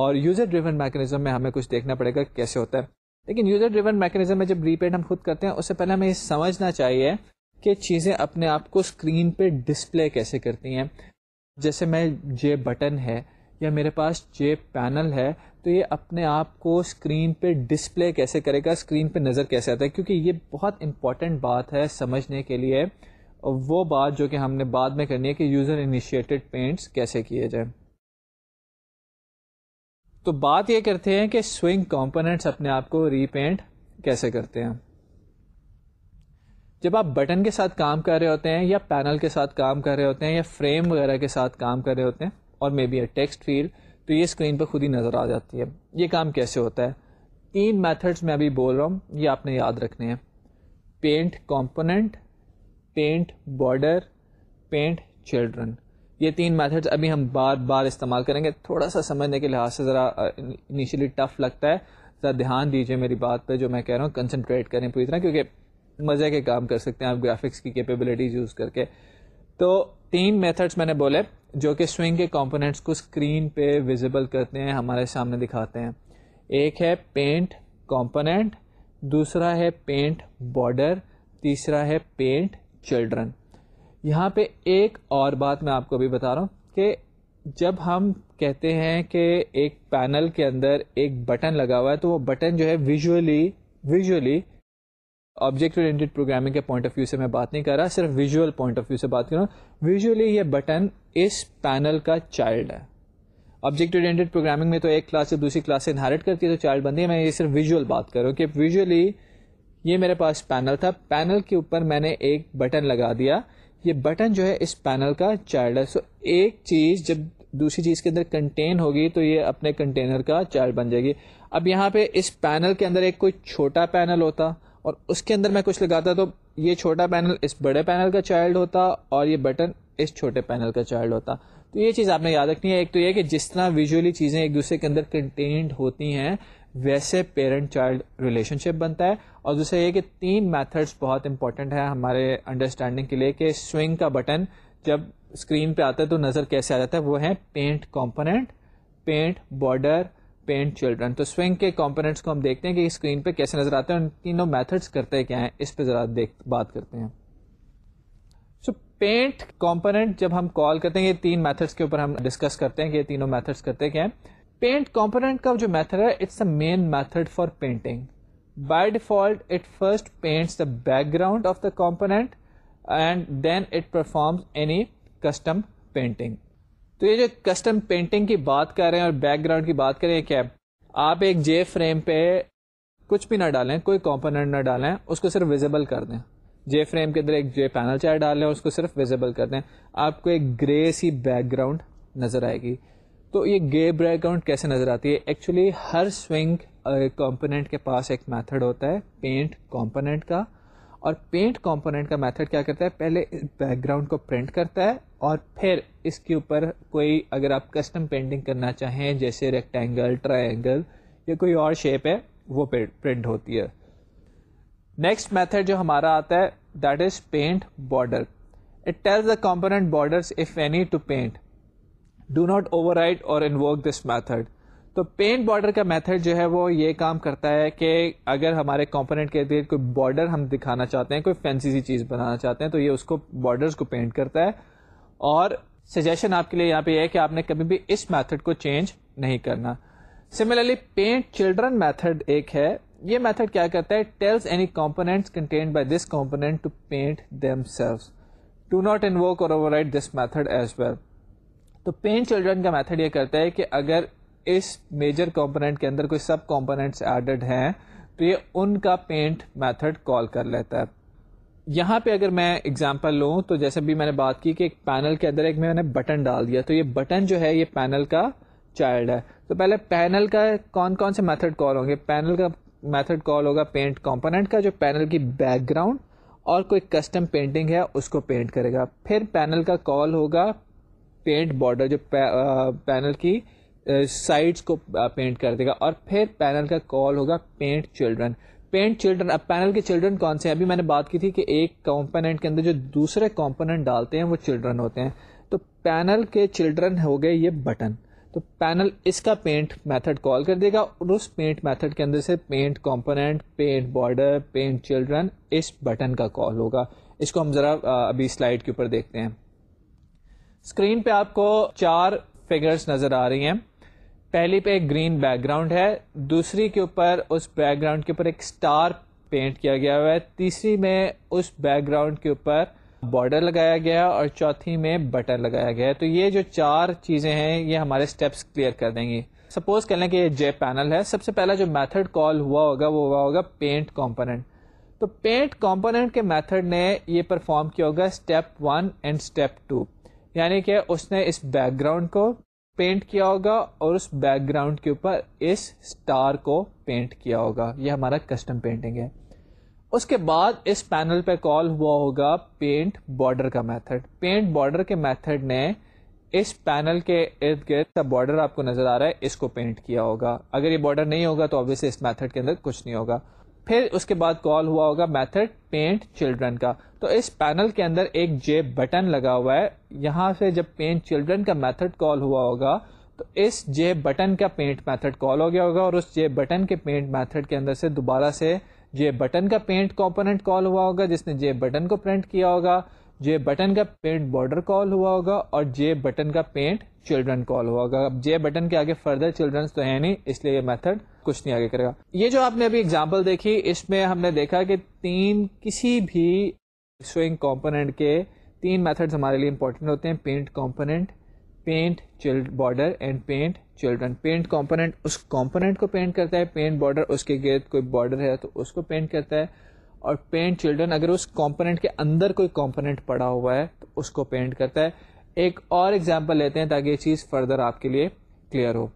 اور یوزر ڈریون میکنیزم میں ہمیں کچھ دیکھنا پڑے گا کیسے ہوتا ہے۔ لیکن یوزر ڈریون میکنیزم میں جب ریپیٹ ہم خود کرتے ہیں، اس سے پہلے ہمیں یہ سمجھنا چاہیے کہ چیزیں اپنے آپ کو اسکرین پہ ڈسپلے کیسے کرتی ہیں۔ جیسے میں جے بٹن ہے یا میرے پاس جے پینل ہے، تو یہ اپنے آپ کو اسکرین پہ ڈسپلے کیسے کرے گا اسکرین پہ نظر کیسے آتا ہے؟ کیونکہ یہ بہت امپورٹنٹ بات ہے سمجھنے کے لیے۔ وہ بات جو کہ ہم نے بعد میں کرنی ہے کہ یوزر انیشیٹڈ پینٹس کیسے کیے جائیں۔ تو بات یہ کرتے ہیں کہ سوئنگ کمپوننٹس اپنے آپ کو ری پینٹ کیسے کرتے ہیں؟ جب آپ بٹن کے ساتھ کام کر رہے ہوتے ہیں یا پینل کے ساتھ کام کر رہے ہوتے ہیں یا فریم وغیرہ کے ساتھ کام کر رہے ہوتے ہیں اور maybe a text field تو یہ اسکرین پہ خود ہی نظر آ جاتی ہے۔ یہ کام کیسے ہوتا ہے؟ تین میتھڈس میں ابھی بول رہا ہوں، یہ آپ نے یاد رکھنے ہیں۔ Paint component paint border paint children یہ تین میتھڈس ابھی ہم بار بار استعمال کریں گے۔ تھوڑا سا سمجھنے کے لحاظ سے ذرا انیشلی ٹف لگتا ہے۔ ذرا دھیان دیجیے میری بات پہ جو میں کہہ رہا ہوں۔ کنسنٹریٹ کریں پوری طرح کیونکہ مزے کے کام کر سکتے ہیں آپ گرافکس کی کیپیبلٹیز یوز کر کے۔ تو تین میتھڈس میں نے بولے جو کہ سوئنگ کے کمپوننٹس کو اسکرین پہ ویزیبل کرتے ہیں، ہمارے سامنے دکھاتے ہیں۔ ایک ہے پینٹ کمپوننٹ دوسرا ہے پینٹ بارڈر تیسرا ہے پینٹ چلڈرن یہاں پہ ایک اور بات میں آپ کو بھی بتا رہا ہوں کہ جب ہم کہتے ہیں کہ ایک پینل کے اندر ایک بٹن لگا ہوا ہے تو وہ بٹن جو ہے visually visually object oriented programming کے پوائنٹ آف ویو سے میں بات نہیں کر رہا، صرف ویژول پوائنٹ آف ویو سے بات کر رہا ہوں۔ ویژولی یہ بٹن اس پینل کا چائلڈ ہے۔ آبجیکٹ اورینٹیڈ پروگرامنگ میں تو ایک کلاس سے دوسری کلاس سے انہیرٹ کرتی ہے تو چائلڈ بنتی ہے۔ میں یہ صرف ویژول بات کر رہا ہوں کہ ویژولی یہ میرے پاس پینل تھا۔ پینل کے اوپر میں نے ایک بٹن لگا دیا۔ یہ بٹن جو ہے اس پینل کا چائلڈ ہے۔ سو ایک چیز جب دوسری چیز کے اندر کنٹین ہوگی تو یہ اپنے کنٹینر کا چائلڈ بن جائے گی۔ اب یہاں پہ اس پینل کے اندر ایک کوئی چھوٹا پینل ہوتا اور اس کے اندر میں کچھ لگاتا تو یہ چھوٹا پینل اس بڑے پینل کا چائلڈ ہوتا اور یہ بٹن اس چھوٹے پینل کا چائلڈ ہوتا۔ تو یہ چیز آپ نے یاد رکھنی ہے۔ ایک تو یہ کہ جس طرح ویژولی چیزیں ایک دوسرے کے اندر کنٹینڈ ہوتی ہیں ویسے پیرنٹ چائلڈ ریلیشن شپ بنتا ہے اور دوسرا یہ کہ تین میتھڈس بہت امپورٹنٹ ہیں ہمارے انڈرسٹینڈنگ کے لیے کہ سوئنگ کا بٹن جب اسکرین پہ آتا ہے تو نظر کیسے آ جاتا ہے؟ وہ ہے paint component paint border paint children تو سوئنگ کے کمپوننٹس کو ہم دیکھتے ہیں کہ اسکرین پہ کیسے نظر آتے ہیں ان تینوں میتھڈس کرتے کیا ہیں؟ اس پہ ذرا دیکھ بات کرتے ہیں. سو پینٹ کمپوننٹ جب ہم کال کرتے ہیں، یہ تین میتھڈس کے اوپر ہم ڈسکس کرتے ہیں کہ یہ تینوں میتھڈس کرتے کیا ہیں؟ پینٹ کمپوننٹ کا جو میتھڈ ہے it's a main method for painting by default it first paints the background of the component and then it performs any custom painting تو یہ جو کسٹم پینٹنگ کی بات کر رہے ہیں اور بیک گراؤنڈ کی بات کریں کیا آپ ایک جے فریم پہ کچھ بھی نہ ڈالیں، کوئی کمپوننٹ نہ ڈالیں، اس کو صرف ویزیبل کر دیں. جے فریم کے اندر ایک جے پینل چاہے ڈال لیں، اس کو صرف ویزیبل کر دیں. آپ کو ایک گرے سی بیک گراؤنڈ نظر آئے گی. تو یہ گے بیک گراؤنڈ کیسے نظر آتی ہے؟ ایکچولی ہر سوئنگ کمپوننٹ کے پاس ایک میتھڈ ہوتا ہے پینٹ کمپوننٹ کا۔ اور پینٹ کمپوننٹ کا میتھڈ کیا کرتا ہے؟ پہلے بیک گراؤنڈ کو پرنٹ کرتا ہے اور پھر اس کے اوپر کوئی، اگر آپ کسٹم پینٹنگ کرنا چاہیں، جیسے ریکٹینگل ٹرائنگل یا کوئی اور شیپ ہے، وہ پرنٹ ہوتی ہے۔ نیکسٹ میتھڈ جو ہمارا آتا ہے that is paint border it tell the component border if any to paint do not override or invoke this method. تو پینٹ بارڈر کا میتھڈ جو ہے وہ یہ کام کرتا ہے کہ اگر ہمارے کمپوننٹ کے ارد کوئی بارڈر ہم دکھانا چاہتے ہیں، کوئی فینسی سی چیز بنانا چاہتے ہیں، تو یہ اس کو بارڈرز کو پینٹ کرتا ہے۔ اور سجیشن آپ کے لیے یہاں پہ یہ ہے کہ آپ نے کبھی بھی اس میتھڈ کو چینج نہیں کرنا۔ سملرلی پینٹ چلڈرن میتھڈ ایک ہے۔ یہ میتھڈ کیا کرتا ہے؟ Tells any component content by this component to paint themselves do not invoke or override this method as well تو پینٹ چلڈرن کا میتھڈ یہ کرتا ہے کہ اگر اس میجر کمپونیٹ کے اندر کوئی سب کمپونیٹس ایڈڈ ہیں، تو یہ ان کا پینٹ میتھڈ کال کر لیتا ہے۔ یہاں پہ اگر میں اگزامپل لوں، تو جیسے بھی میں نے بات کی کہ ایک پینل کے اندر ایک میں نے بٹن ڈال دیا، تو یہ بٹن جو ہے، یہ پینل کا چائلڈ ہے۔ تو پہلے پینل کا کون کون سے میتھڈ کال ہوں گے؟ پینل کا میتھڈ کال ہوگا پینٹ کمپونیٹ کا، جو پینل کی بیک گراؤنڈ اور کوئی کسٹم پینٹنگ ہے، اس کو پینٹ کرے گا۔ پھر پینل کا کال ہوگا پینٹ بارڈر جو پینل کی سائڈس کو پینٹ کر دے گا۔ اور پھر پینل کا کال ہوگا پینٹ چلڈرن پینٹ چلڈرن اب پینل کے چلڈرن کون سے ابھی میں نے بات کی تھی کہ ایک کمپونیٹ کے اندر جو دوسرے کمپونیٹ ڈالتے ہیں، وہ چلڈرن ہوتے ہیں۔ تو پینل کے چلڈرن ہو گئے یہ بٹن تو پینل اس کا پینٹ میتھڈ کال کر دے گا۔ اور اس پینٹ میتھڈ کے اندر سے paint component paint border paint children اس بٹن کا کال ہوگا۔ اس کو ہم ذرا ابھی سلائڈ کے اوپر دیکھتے ہیں۔ اسکرین پہ آپ کو چار فگرس نظر آ رہی ہیں۔ پہلی پہ ایک گرین بیک گراؤنڈ ہے، دوسری کے اوپر اس بیک گراؤنڈ کے اوپر ایک اسٹار پینٹ کیا گیا ہوا ہے۔ تیسری میں اس بیک گراؤنڈ کے اوپر بارڈر لگایا گیا اور چوتھی میں بٹر لگایا گیا ہے۔ تو یہ جو چار چیزیں ہیں، یہ ہمارے اسٹیپس کلیئر کر دیں گی۔ سپوز کر لیں کہ یہ جے پینل ہے۔ سب سے پہلا جو میتھڈ کال ہوا ہوگا، وہ ہوا ہوگا پینٹ کمپوننٹ تو پینٹ کمپوننٹ کے میتھڈ نے یہ پرفارم کیا ہوگا step one and step two یعنی کہ اس نے اس بیک گراؤنڈ کو پینٹ کیا ہوگا اور اس بیک گراؤنڈ کے اوپر اس اسٹار کو پینٹ کیا ہوگا۔ یہ ہمارا کسٹم پینٹنگ ہے۔ اس کے بعد اس پینل پہ کال ہوا ہوگا پینٹ بارڈر کا میتھڈ پینٹ بارڈر کے میتھڈ نے اس پینل کے ارد گرد کا بارڈر آپ کو نظر آ رہا ہے، اس کو پینٹ کیا ہوگا۔ اگر یہ بارڈر نہیں ہوگا تو آبیسلی اس میتھڈ کے اندر کچھ نہیں ہوگا۔ پھر اس کے بعد کال ہوا ہوگا میتھڈ پینٹ چلڈرن کا۔ تو اس پینل کے اندر ایک جے بٹن لگا ہوا ہے۔ یہاں سے جب پینٹ چلڈرن کا میتھڈ کال ہوا ہوگا، تو اس جے بٹن کا پینٹ میتھڈ کال ہو گیا ہوگا اور اس جے بٹن کے پینٹ میتھڈ کے اندر سے دوبارہ سے جے بٹن کا پینٹ کمپوننٹ کال ہوا ہوگا، جس نے جے بٹن کو پرنٹ کیا ہوگا۔ جے بٹن کا پینٹ بارڈر کال ہوا ہوگا اور جے بٹن کا پینٹ چلڈرن کال ہوا ہوگا۔ اب جے بٹن کے آگے فردر چلڈرن تو ہے نہیں، اس لیے یہ میتھڈ کچھ نہیں آگے کرے گا۔ یہ جو آپ نے ابھی اگزامپل دیکھی، اس میں ہم نے دیکھا کہ تین کسی بھی سوئنگ کمپوننٹ کے تین میتھڈ ہمارے لیے امپورٹنٹ ہوتے ہیں۔ Paint component paint child border and paint children paint component us component کو پینٹ کرتا ہے پینٹ بارڈر اس کے گرد کوئی بارڈر ہے تو اس کو پینٹ کرتا ہے۔ اور پینٹ چلڈرن اگر اس کمپوننٹ کے اندر کوئی کمپوننٹ پڑا ہوا ہے تو اس کو پینٹ کرتا ہے۔ ایک اور ایگزامپل لیتے ہیں تاکہ یہ چیز فردر آپ کے لیے کلیئر ہو۔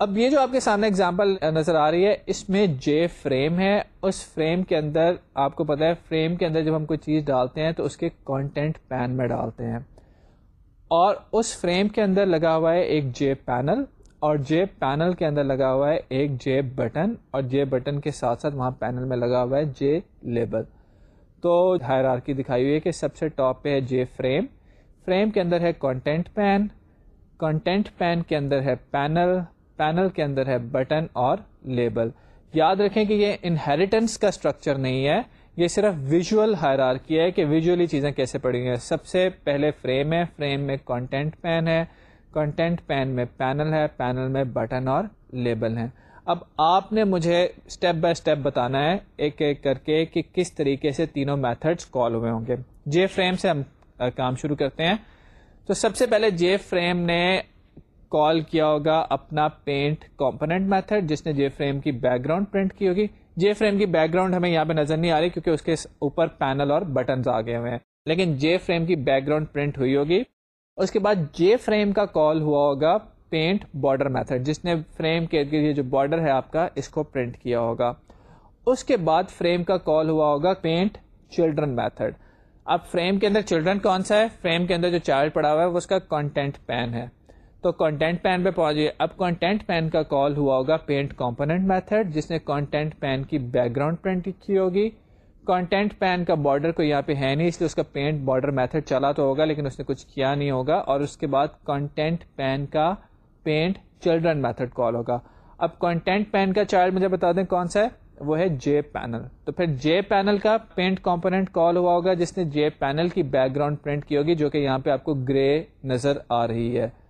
اب یہ جو آپ کے سامنے ایگزامپل نظر آ رہی ہے، اس میں جے فریم ہے۔ اس فریم کے اندر آپ کو پتا ہے فریم کے اندر جب ہم کوئی چیز ڈالتے ہیں تو اس کے کانٹینٹ پین میں ڈالتے ہیں۔ اور اس فریم کے اندر لگا ہوا ہے ایک جے پینل اور جے پینل کے اندر لگا ہوا ہے ایک جے بٹن اور جے بٹن کے ساتھ ساتھ وہاں پینل میں لگا ہوا ہے جے لیبل تو ہائر دکھائی ہوئی ہے کہ سب سے ٹاپ پہ ہے جے فریم فریم کے اندر ہے کانٹینٹ پین کانٹینٹ پین کے اندر ہے پینل پینل کے اندر ہے بٹن اور لیبل۔ یاد رکھیں کہ یہ انہیریٹنس کا اسٹرکچر نہیں ہے، یہ صرف ویژول ہائر کی ہے کہ ویژولی چیزیں کیسے پڑی ہیں۔ سب سے پہلے فریم ہے، فریم میں کانٹینٹ پین ہے۔ کنٹینٹ پین میں پینل ہے، پینل میں بٹن اور لیبل ہیں۔ اب آپ نے مجھے اسٹیپ بائی اسٹیپ بتانا ہے، ایک ایک کر کے کہ کس طریقے سے تینوں میتھڈس کال ہوئے ہوں گے۔ جے فریم سے ہم کام شروع کرتے ہیں۔ تو سب سے پہلے جے فریم نے کال کیا ہوگا اپنا پینٹ کمپوننٹ میتھڈ جس نے جے فریم کی بیک گراؤنڈ پرنٹ کی ہوگی۔ جے فریم کی بیک گراؤنڈ ہمیں یہاں پہ نظر نہیں آ رہی کیونکہ اس کے اوپر پینل اور بٹنز آ گئے ہوئے ہیں۔ لیکن جے فریم کی بیک گراؤنڈ پرنٹ ہوئی ہوگی۔ اس کے بعد جے فریم کا کال ہوا ہوگا پینٹ بارڈر میتھڈ جس نے فریم کے یہ جو بارڈر ہے آپ کا، اس کو پرنٹ کیا ہوگا۔ اس کے بعد فریم کا کال ہوا ہوگا پینٹ چلڈرن میتھڈ اب فریم کے اندر چلڈرن کون سا ہے؟ فریم کے اندر جو چائلڈ پڑا ہوا ہے، وہ اس کا کانٹینٹ پین ہے۔ تو کانٹینٹ پین پہ پہنچیے اب کانٹینٹ پین کا کال ہوا ہوگا پینٹ کمپوننٹ میتھڈ جس نے کانٹینٹ پین کی بیک گراؤنڈ پرنٹ کی ہوگی۔ کانٹینٹ پین کا بارڈر کو یہاں پہ ہے نہیں، اس لیے اس کا پینٹ بارڈر میتھڈ چلا تو ہوگا، لیکن اس نے کچھ کیا نہیں ہوگا۔ اور اس کے بعد کانٹینٹ پین کا پینٹ چلڈرن میتھڈ کال ہوگا۔ اب کانٹینٹ پین کا چائلڈ مجھے بتا دیں کون سا ہے؟ وہ ہے جے پینل تو پھر جے پینل کا پینٹ کمپوننٹ کال ہوا ہوگا، جس نے جے پینل کی بیک گراؤنڈ پرنٹ کی ہوگی، جو کہ یہاں پہ آپ کو گرے نظر آ رہی ہے۔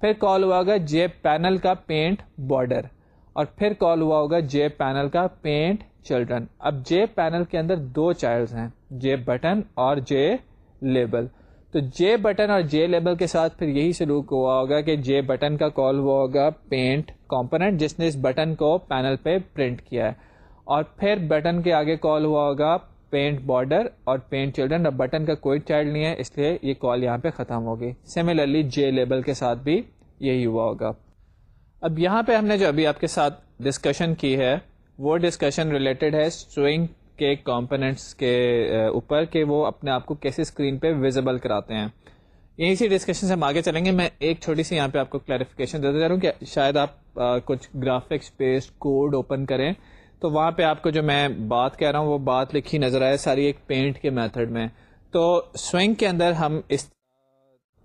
پھر کال ہوا ہوگا جے پینل کا پینٹ بارڈر اور پھر کال ہوا ہوگا جے پینل کا پینٹ چلڈرن اب جے پینل کے اندر دو چائلڈ ہیں جے بٹن اور جے لیبل تو جے بٹن اور جے لیبل کے ساتھ پھر یہی سلوک ہوا ہوگا کہ جے بٹن کا کال ہوا ہوگا پینٹ کمپوننٹ جس نے اس بٹن کو پینل پہ پرنٹ کیا ہے۔ اور پھر بٹن کے آگے کال ہوا ہوگا پینٹ بارڈر اور پینٹ چلڈرن اب بٹن کا کوئی چائلڈ نہیں ہے، اس لیے یہ کال یہاں پہ ختم ہوگی۔ سملرلی جے لیبل کے ساتھ بھی یہی ہوا ہوگا۔ اب یہاں پہ ہم نے جو ابھی آپ کے ساتھ ڈسکشن کی ہے، وہ ڈسکشن ریلیٹڈ ہے سوئنگ کے کمپوننٹس کے اوپر کہ وہ اپنے آپ کو کیسے اسکرین پہ ویزیبل کراتے ہیں۔ یہیں سی ڈسکشن سے ہم آگے چلیں گے۔ میں ایک چھوٹی سی یہاں پہ آپ کو کلیریفیکیشن دیتا جا رہا ہوں کہ شاید آپ کچھ گرافکس بیسڈ کوڈ اوپن کریں۔ تو وہاں پہ آپ کو جو میں بات کہہ رہا ہوں وہ بات لکھی نظر آئے ساری ایک پینٹ کے میتھڈ میں۔ تو سوئنگ کے اندر ہم اس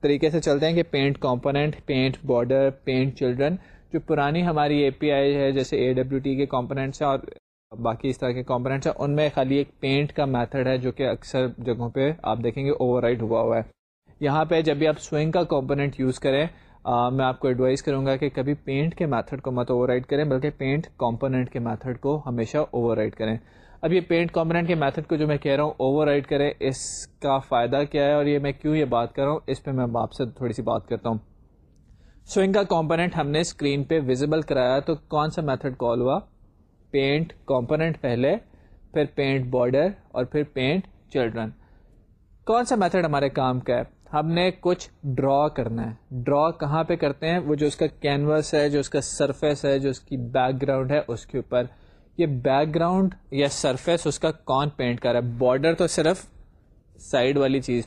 طریقے سے چلتے ہیں کہ paint component paint border paint children جو پرانی ہماری اے پی آئی ہے جیسے اے ڈبلیو ٹی کے کمپوننٹس ہیں اور باقی اس طرح کے کمپوننٹس ہیں، ان میں خالی ایک پینٹ کا میتھڈ ہے جو کہ اکثر جگہوں پہ آپ دیکھیں گے اوور ہوا ہوا ہے۔ یہاں پہ جب بھی آپ سوئنگ کا کمپوننٹ یوز کریں میں آپ کو ایڈوائز کروں گا کہ کبھی پینٹ کے میتھڈ کو مت اوور رائڈ کریں، بلکہ پینٹ کمپوننٹ کے میتھڈ کو ہمیشہ اوور رائڈ کریں۔ اب یہ پینٹ کمپوننٹ کے میتھڈ کو جو میں کہہ رہا ہوں اوور رائڈ کریں، اس کا فائدہ کیا ہے اور یہ میں کیوں یہ بات کر رہا ہوں؟ اس پہ میں آپ سے تھوڑی سی بات کرتا ہوں۔ سوئنگ کا کمپوننٹ ہم نے اسکرین پہ ویزیبل کرایا تو کون سا میتھڈ کال ہوا؟ پینٹ کمپوننٹ پہلے، پھر پینٹ بارڈر اور پھر پینٹ چلڈرن کون سا میتھڈ ہمارے کام کا ہے؟ ہم نے کچھ ڈرا کرنا ہے۔ ڈرا کہاں پہ کرتے ہیں؟ وہ جو اس کا کینوس ہے، جو اس کا سرفیس ہے، جو اس کی بیک گراؤنڈ ہے، اس کے اوپر۔ یہ بیک گراؤنڈ یا سرفیس اس کا کون پینٹ کر رہا ہے؟ بارڈر تو صرف سائڈ والی چیز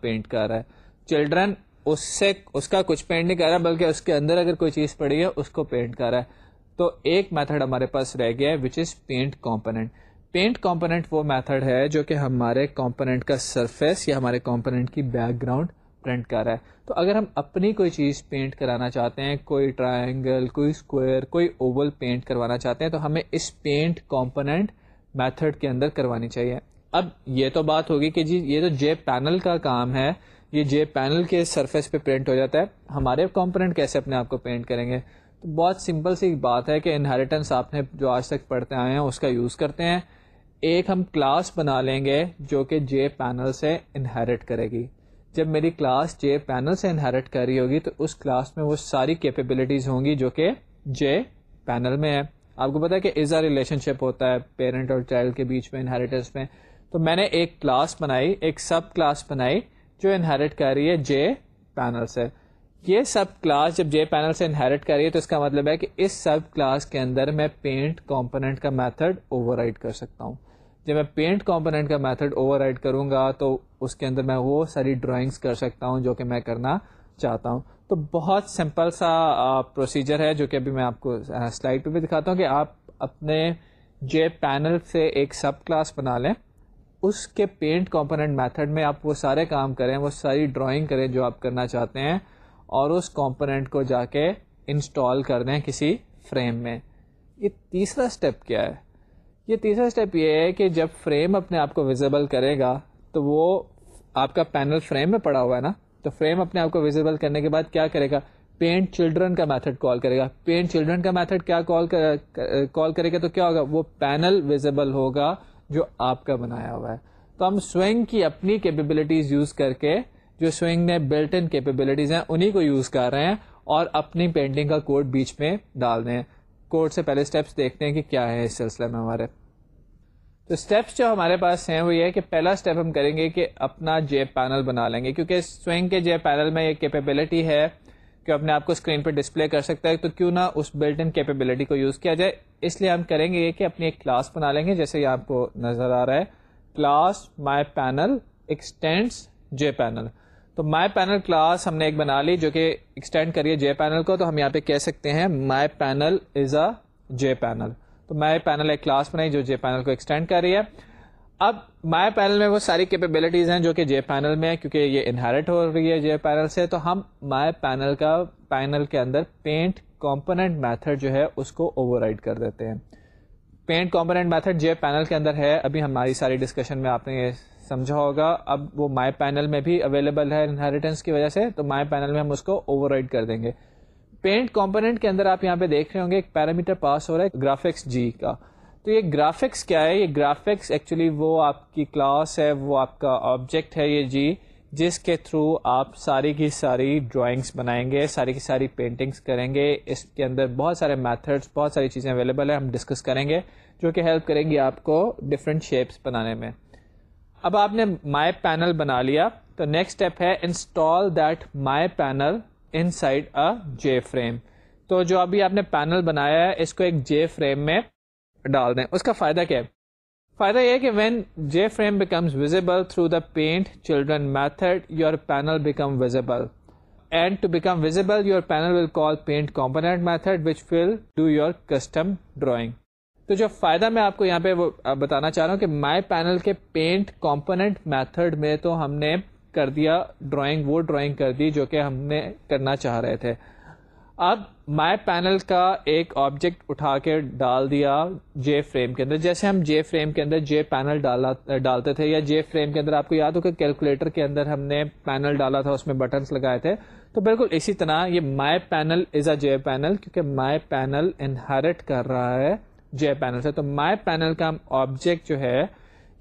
پینٹ کر رہا ہے۔ چلڈرن اس سے اس کا کچھ پینٹ نہیں کر رہا، بلکہ اس کے اندر اگر کوئی چیز پڑی ہے، اس کو پینٹ کر رہا ہے۔ تو ایک میتھڈ ہمارے پاس رہ گیا ہے which is paint component paint component وہ میتھڈ ہے جو کہ ہمارے کمپوننٹ کا سرفیس یا ہمارے کمپوننٹ کی بیک گراؤنڈ پرنٹ کر رہا ہے۔ تو اگر ہم اپنی کوئی چیز پینٹ کرانا چاہتے ہیں، کوئی ٹرائنگل کوئی اسکوائر کوئی اوول پینٹ کروانا چاہتے ہیں، تو ہمیں اس پینٹ کمپوننٹ میتھڈ کے اندر کروانی چاہیے۔ اب یہ تو بات ہوگی کہ جی یہ تو جے پینل کا کام ہے۔ یہ جے پینل کے سرفیس پہ پرنٹ ہو جاتا ہے۔ ہمارے کمپوننٹ کیسے اپنے آپ کو پینٹ کریں گے؟ تو بہت سمپل سی بات ہے کہ انہیریٹنس آپ نے جو آج تک پڑھتے آئے ہیں، اس کا یوز کرتے ہیں۔ ایک ہم کلاس بنا لیں گے جو کہ جے پینل سے انہیریٹ کرے گی۔ جب میری کلاس جے پینل سے انہیریٹ کر رہی ہوگی تو اس کلاس میں وہ ساری کیپیبلٹیز ہوں گی جو کہ جے پینل میں ہے آپ کو پتا ہے کہ ایزا ریلیشن شپ ہوتا ہے پیرنٹ اور چائلڈ کے بیچ میں انہیریٹنس میں۔ تو میں نے ایک کلاس بنائی، ایک سب کلاس بنائی جو انہیریٹ کر رہی ہے جے پینل سے۔ یہ سب کلاس جب جے پینل سے انہیریٹ کر رہی ہے تو اس کا مطلب ہے کہ اس سب کلاس کے اندر میں پینٹ کمپوننٹ کا میتھڈ اوور کر سکتا ہوں۔ جب میں پینٹ کمپوننٹ کا میتھڈ اوور کروں گا، تو اس کے اندر میں وہ ساری ڈرائنگس کر سکتا ہوں جو کہ میں کرنا چاہتا ہوں۔ تو بہت سمپل سا پروسیجر ہے جو کہ ابھی میں آپ کو سلائڈ پہ بھی دکھاتا ہوں کہ آپ اپنے جے پینل سے ایک سب کلاس بنا لیں۔ اس کے پینٹ کمپوننٹ میتھڈ میں آپ وہ سارے کام کریں، وہ ساری ڈرائنگ کریں جو آپ کرنا چاہتے ہیں اور اس کمپوننٹ کو جا کے انسٹال کر دیں کسی فریم میں۔ یہ تیسرا اسٹیپ کیا ہے؟ یہ تیسرا اسٹیپ یہ ہے کہ جب فریم اپنے آپ کو ویزیبل کرے گا، تو وہ آپ کا پینل فریم میں پڑا ہوا ہے نا؟ تو فریم اپنے آپ کو ویزیبل کرنے کے بعد کیا کرے گا؟ پینٹ چلڈرن کا میتھڈ کال کرے گا۔ پینٹ چلڈرن کا میتھڈ کیا کال کال کرے گا؟ تو کیا ہوگا؟ وہ پینل ویزیبل ہوگا جو آپ کا بنایا ہوا ہے۔ تو ہم سوئنگ کی اپنی کیپیبلٹیز یوز کر کے جو سوئنگ نے بلٹ ان کیپیبلٹیز ہیں انہیں کو یوز کر رہے ہیں اور اپنی پینٹنگ کا کوڈ بیچ میں ڈال دیں کوڈ سے پہلے اسٹیپس دیکھتے ہیں کہ کیا ہے اس سلسلے میں ہمارے۔ تو اسٹیپس جو ہمارے پاس ہیں وہ یہ ہے کہ پہلا اسٹیپ ہم کریں گے کہ اپنا جے پینل بنا لیں گے، کیونکہ سوئنگ کے جے پینل میں یہ کیپیبلٹی ہے کہ اپنے آپ کو اسکرین پہ ڈسپلے کر سکتا ہے، تو کیوں نہ اس بلٹ ان کیپیبلٹی کو یوز کیا جائے۔ اس لیے ہم کریں گے یہ کہ اپنی ایک کلاس بنا لیں گے، جیسے یہ آپ کو نظر آ رہا ہے۔ Class my panel extends J panel تو مائی پینل کلاس ہم نے ایک بنا لی جو کہ ایکسٹینڈ کریے جے پینل کو، تو ہم یہاں پہ کہہ سکتے ہیں مائی panel is a J panel تو مائی پینل ایک کلاس بنائی جو جے پینل کو ایکسٹینڈ کر رہی ہے۔ اب مائی پینل میں وہ ساری کیپیبلٹیز ہیں جو کہ جے پینل میں ہے کیونکہ یہ انہیریٹ ہو رہی ہے جے پینل سے۔ تو ہم مائی پینل کا پینل کے اندر پینٹ کمپوننٹ میتھڈ جو ہے اس کو اوور کر دیتے ہیں۔ Paint component method J panel کے اندر ہے۔ ابھی ہماری ساری ڈسکشن میں آپ نے یہ سمجھا ہوگا۔ اب وہ مائی پینل میں بھی اویلیبل ہے انہیریٹنس کی وجہ سے۔ تو مائی پینل میں ہم اس کو اوور کر دیں گے۔ پینٹ کمپوننٹ کے اندر آپ یہاں پہ دیکھ رہے ہوں گے، ایک پیرامیٹر پاس ہو رہا ہے گرافکس جی کا۔ تو یہ گرافکس کیا ہے؟ یہ گرافکس ایکچولی وہ آپ کی کلاس ہے، وہ آپ کا آبجیکٹ ہے یہ جی جس کے تھرو آپ ساری کی ساری ڈرائنگس بنائیں گے، ساری کی ساری پینٹنگس کریں گے۔ اس کے اندر بہت سارے میتھڈس بہت ساری چیزیں اویلیبل ہیں، ہم ڈسکس کریں گے، جو کہ ہیلپ کریں گی آپ کو ڈفرینٹ شیپس بنانے میں۔ اب آپ نے مائی پینل بنا لیا، تو نیکسٹ اسٹیپ ہے install that my panel inside a J frame تو جو ابھی آپ نے پینل بنایا ہے، اس کو ایک جے فریم میں ڈال دیں۔ اس کا فائدہ کیا ہے؟ فائدہ یہ کہ when J frame becomes visible through the paint children method your panel become visible and to become visible your panel will call paint component method which will do your custom drawing تو جو فائدہ میں آپ کو یہاں پہ وہ بتانا چاہ رہا ہوں کہ مائی پینل کے پینٹ کمپونیٹ میتھڈ میں تو ہم نے کر دیا ڈرائنگ وہ ڈرائنگ کر دی جو کہ ہم نے کرنا چاہ رہے تھے۔ اب مائی پینل کا ایک آبجیکٹ اٹھا کے ڈال دیا جے فریم کے اندر۔ جیسے ہم جے فریم کے اندر جے پینل ڈالا، ڈالتے تھے یا جے فریم کے اندر آپ کو یاد ہو کہ کیلکولیٹر کے اندر ہم نے پینل ڈالا تھا، اس میں بٹنس لگائے تھے۔ تو بالکل اسی طرح یہ my panel is a J panel کیونکہ مائی پینل انہیرٹ کر رہا ہے جے پینل سے۔ تو مائی پینل کا ہم آبجیکٹ جو ہے،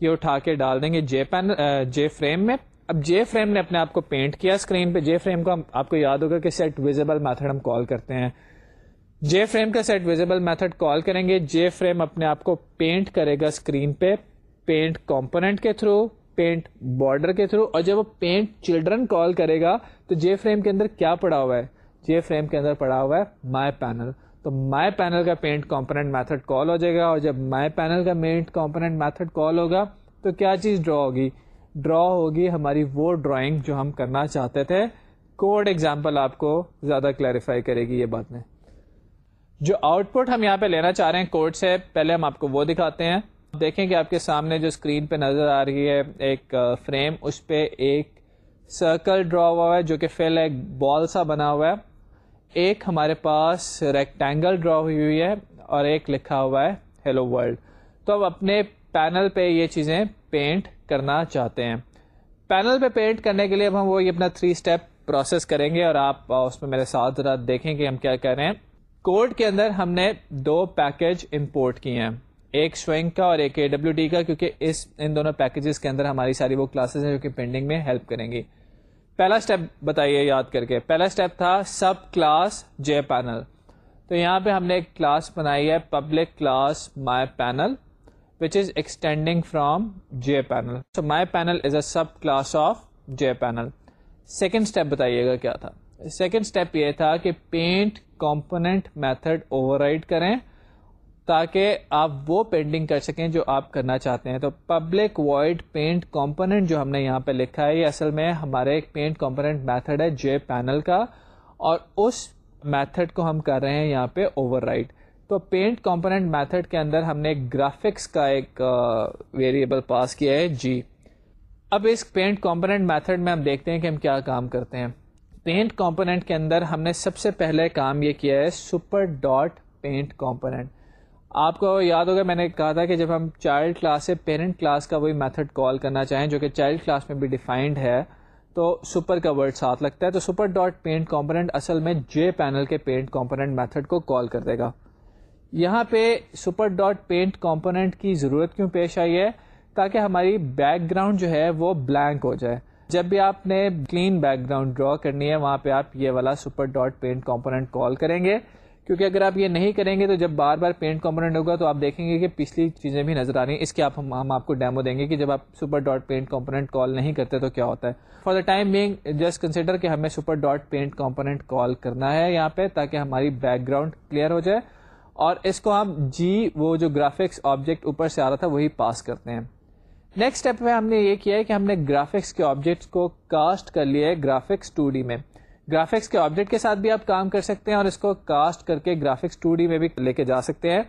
یہ اٹھا کے ڈال دیں گے جے پینل جے فریم میں۔ اب جے فریم نے اپنے آپ کو پینٹ کیا اسکرین پہ. جے فریم کو آپ کو یاد ہوگا کہ سیٹ ویزیبل میتھڈ ہم کال کرتے ہیں. جے فریم کا سیٹ ویزیبل میتھڈ کال کریں گے. جے فریم اپنے آپ کو پینٹ کرے گا اسکرین پہ. پینٹ کمپونیٹ کے تھرو پینٹ بارڈر کے تھرو اور جب وہ پینٹ چلڈرن کال کرے گا تو جے فریم کے اندر کیا پڑا ہوا ہے؟ جے فریم کے اندر پڑا ہوا ہے مائی پینل تو مائی پینل کا پینٹ کمپونیٹ میتھڈ کال ہو جائے گا. اور جب مائی پینل کا پینٹ کمپونیٹ میتھڈ کال ہوگا تو کیا چیز ڈرا ہوگی؟ ڈرا ہوگی ہماری وہ ڈرائنگ جو ہم کرنا چاہتے تھے۔ کوڈ ایگزامپل آپ کو زیادہ کلیریفائی کرے گی یہ بات میں۔ جو آؤٹ پٹ ہم یہاں پہ لینا چاہ رہے ہیں کوڈ سے، پہلے ہم آپ کو وہ دکھاتے ہیں۔ دیکھیں کہ آپ کے سامنے جو اسکرین پہ نظر آ رہی ہے، ایک فریم اس پہ ایک سرکل ڈرا ہوا ہے جو کہ فیل ایک بال سا بنا ہوا ہے۔ ایک ہمارے پاس ریکٹینگل ڈرا ہوئی ہوئی ہے اور ایک لکھا ہوا ہے ہیلو ورلڈ تو اب اپنے پینل پہ یہ چیزیں پینٹ کرنا چاہتے ہیں۔ پینل پہ پینٹ کرنے کے لیے اب ہم وہ اپنا تھری اسٹیپ پروسیس کریں گے اور آپ اس میں میرے ساتھ ذرا دیکھیں کہ ہم کیا کر رہے ہیں۔ کوڈ کے اندر ہم نے دو پیکج امپورٹ کیے ہیں۔ ایک سوئنگ کا اور ایک اے ڈبلو ڈی کا، کیونکہ اس، ان دونوں پیکجز کے اندر ہماری ساری وہ کلاسز ہیں جو کہ پینڈنگ میں ہیلپ کریں گی۔ پہلا اسٹیپ بتائیے یاد کر کے۔ پہلا اسٹیپ تھا سب کلاس جے پینل تو یہاں پہ ہم نے ایک کلاس بنائی ہے public class my panel which is extending from J panel so my panel is a subclass of J panel second step بتائیے گا کیا تھا؟ سیکنڈ اسٹیپ یہ تھا کہ پینٹ کمپوننٹ میتھڈ اوور کریں تاکہ آپ وہ پینٹنگ کر سکیں جو آپ کرنا چاہتے ہیں۔ تو پبلک وائڈ پینٹ کمپوننٹ جو ہم نے یہاں پہ لکھا ہے، یہ اصل میں ہمارے ایک پینٹ کمپوننٹ میتھڈ ہے جے پینل کا اور اس میتھڈ کو ہم کر رہے ہیں یہاں پہ اوور رائٹ تو پینٹ کمپوننٹ میتھڈ کے اندر ہم نے گرافکس کا ایک ویریبل پاس کیا ہے۔ جی۔ اب اس پینٹ کمپوننٹ میتھڈ میں ہم دیکھتے ہیں کہ ہم کیا کام کرتے ہیں۔ پینٹ کمپوننٹ کے اندر ہم نے سب سے پہلے کام یہ کیا ہے سپر ڈاٹ پینٹ کمپوننٹ آپ کو یاد ہوگا، میں نے کہا تھا کہ جب ہم چائلڈ کلاس سے پیرنٹ کلاس کا وہی میتھڈ کال کرنا چاہیں، جو کہ چائلڈ کلاس میں بھی ڈیفائنڈ ہے، تو سپر کا ورڈ ساتھ لگتا ہے۔ تو سپر ڈاٹ پینٹ کمپوننٹ اصل میں جے پینل کے پینٹ کمپوننٹ میتھڈ کو کال کر دے گا۔ یہاں پہ سپر ڈاٹ پینٹ کمپوننٹ کی ضرورت کیوں پیش آئی ہے تاکہ ہماری بیک گراؤنڈ جو ہے وہ بلینک ہو جائے۔ جب بھی آپ نے کلین بیک گراؤنڈ ڈرا کرنی ہے، وہاں پہ آپ یہ والا super dot paint component call کریں گے۔ کیونکہ اگر آپ یہ نہیں کریں گے تو جب بار بار پینٹ کمپوننٹ ہوگا تو آپ دیکھیں گے کہ پچھلی چیزیں بھی نظر آ رہی ہیں۔ اس کے آپ ہم آپ کو ڈیمو دیں گے کہ جب آپ super dot paint component call نہیں کرتے تو کیا ہوتا ہے۔ For the time being just consider کہ ہمیں super dot paint component call کرنا ہے یہاں پہ تاکہ ہماری بیک گراؤنڈ کلیئر ہو جائے۔ اور اس کو ہم جی وہ جو گرافکس آبجیکٹ اوپر سے آ رہا تھا، وہی پاس کرتے ہیں۔ نیکسٹ اسٹیپ میں ہم نے یہ کیا ہے کہ ہم نے گرافکس کے آبجیکٹس کو کاسٹ کر لیا ہے گرافکس ٹو ڈی میں۔ گرافکس کے آبجیکٹ کے ساتھ بھی آپ کام کر سکتے ہیں اور اس کو کاسٹ کر کے گرافکس ٹو ڈی میں بھی لے کے جا سکتے ہیں۔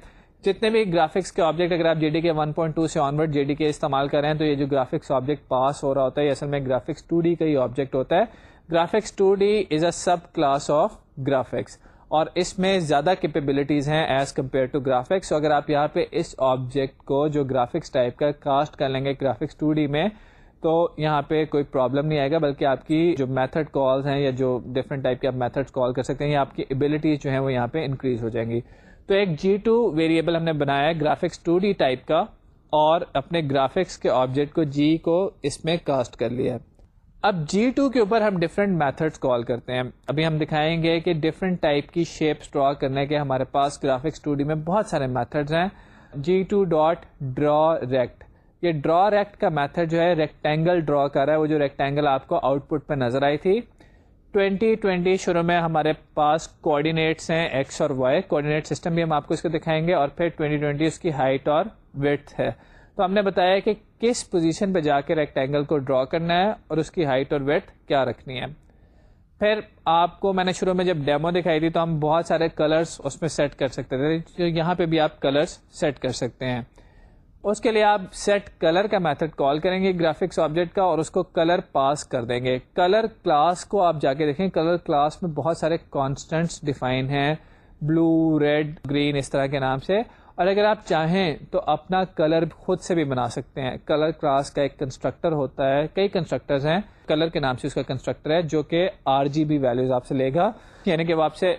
جتنے بھی گرافکس کے آبجیکٹ اگر آپ جے ڈی کے 1.2 سے آنورڈ جے ڈی کے استعمال کر رہے ہیں، تو یہ جو گرافکس آبجیکٹ پاس ہو رہا ہوتا ہے، یہ اصل میں گرافکس ٹو ڈی کا ہی آبجیکٹ ہوتا ہے۔ Graphics two D is a sub class of graphics اور اس میں زیادہ کیپیبلٹیز ہیں ایز کمپیئر ٹو گرافکس اگر آپ یہاں پہ اس آبجیکٹ کو جو گرافکس ٹائپ کا کاسٹ کر لیں گے گرافکس ٹو ڈی میں، تو یہاں پہ کوئی پرابلم نہیں آئے گا، بلکہ آپ کی جو میتھڈ کالز ہیں یا جو ڈفرنٹ ٹائپ کے آپ میتھڈ کال کر سکتے ہیں، یا آپ کی ابلیٹیز جو ہیں وہ یہاں پہ انکریز ہو جائیں گی. تو ایک جی ٹو ویریبل ہم نے بنایا ہے گرافکس ٹو ڈی ٹائپ کا، اور اپنے گرافکس کے آبجیکٹ کو جی کو اس میں کاسٹ کر لیا ہے۔ اب جی ٹو کے اوپر ہم ڈفرینٹ میتھڈس کال کرتے ہیں۔ ابھی ہم دکھائیں گے کہ ڈفرینٹ ٹائپ کی شیپس ڈرا کرنے کے ہمارے پاس گرافکس ٹو ڈی میں بہت سارے میتھڈز ہیں۔ G two dot draw rect یہ ڈرا ریکٹ کا میتھڈ جو ہے ریکٹینگل ڈرا کر رہا ہے۔ وہ جو ریکٹینگل آپ کو آؤٹ پٹ پہ نظر آئی تھی۔ ٹوینٹی ٹوینٹی شروع میں ہمارے پاس کوآڈینیٹس ہیں ایکس اور وائی کوآڈینیٹ سسٹم بھی ہم آپ کو اس کو دکھائیں گے اور پھر ٹوینٹی ٹوینٹی اس کی ہائٹ اور ویٹ ہے۔ تو ہم نے بتایا کہ کس پوزیشن پہ جا کے ریکٹینگل کو ڈرا کرنا ہے اور اس کی ہائٹ اور ویٹ کیا رکھنی ہے۔ پھر آپ کو میں نے شروع میں جب ڈیمو دکھائی تھی تو ہم بہت سارے کلرس اس میں سیٹ کر سکتے تھے۔ یہاں پہ بھی آپ کلرس سیٹ کر سکتے ہیں۔ اس کے لیے آپ سیٹ کلر کا میتھڈ کال کریں گے گرافکس آبجیکٹ کا اور اس کو کلر پاس کر دیں گے۔ کلر کلاس کو آپ جا کے دیکھیں۔ کلر کلاس میں بہت سارے کانسٹنٹس ڈیفائن ہیں۔ بلو ریڈ گرین اس طرح کے نام سے۔ اور اگر آپ چاہیں تو اپنا کلر خود سے بھی بنا سکتے ہیں۔ کلر کلاس کا ایک کنسٹرکٹر ہوتا ہے۔ کئی کنسٹرکٹرز ہیں۔ کلر کے نام سے اس کا کنسٹرکٹر ہے جو کہ آر جی بی ویلوز آپ سے لے گا۔ یعنی کہ وہ آپ سے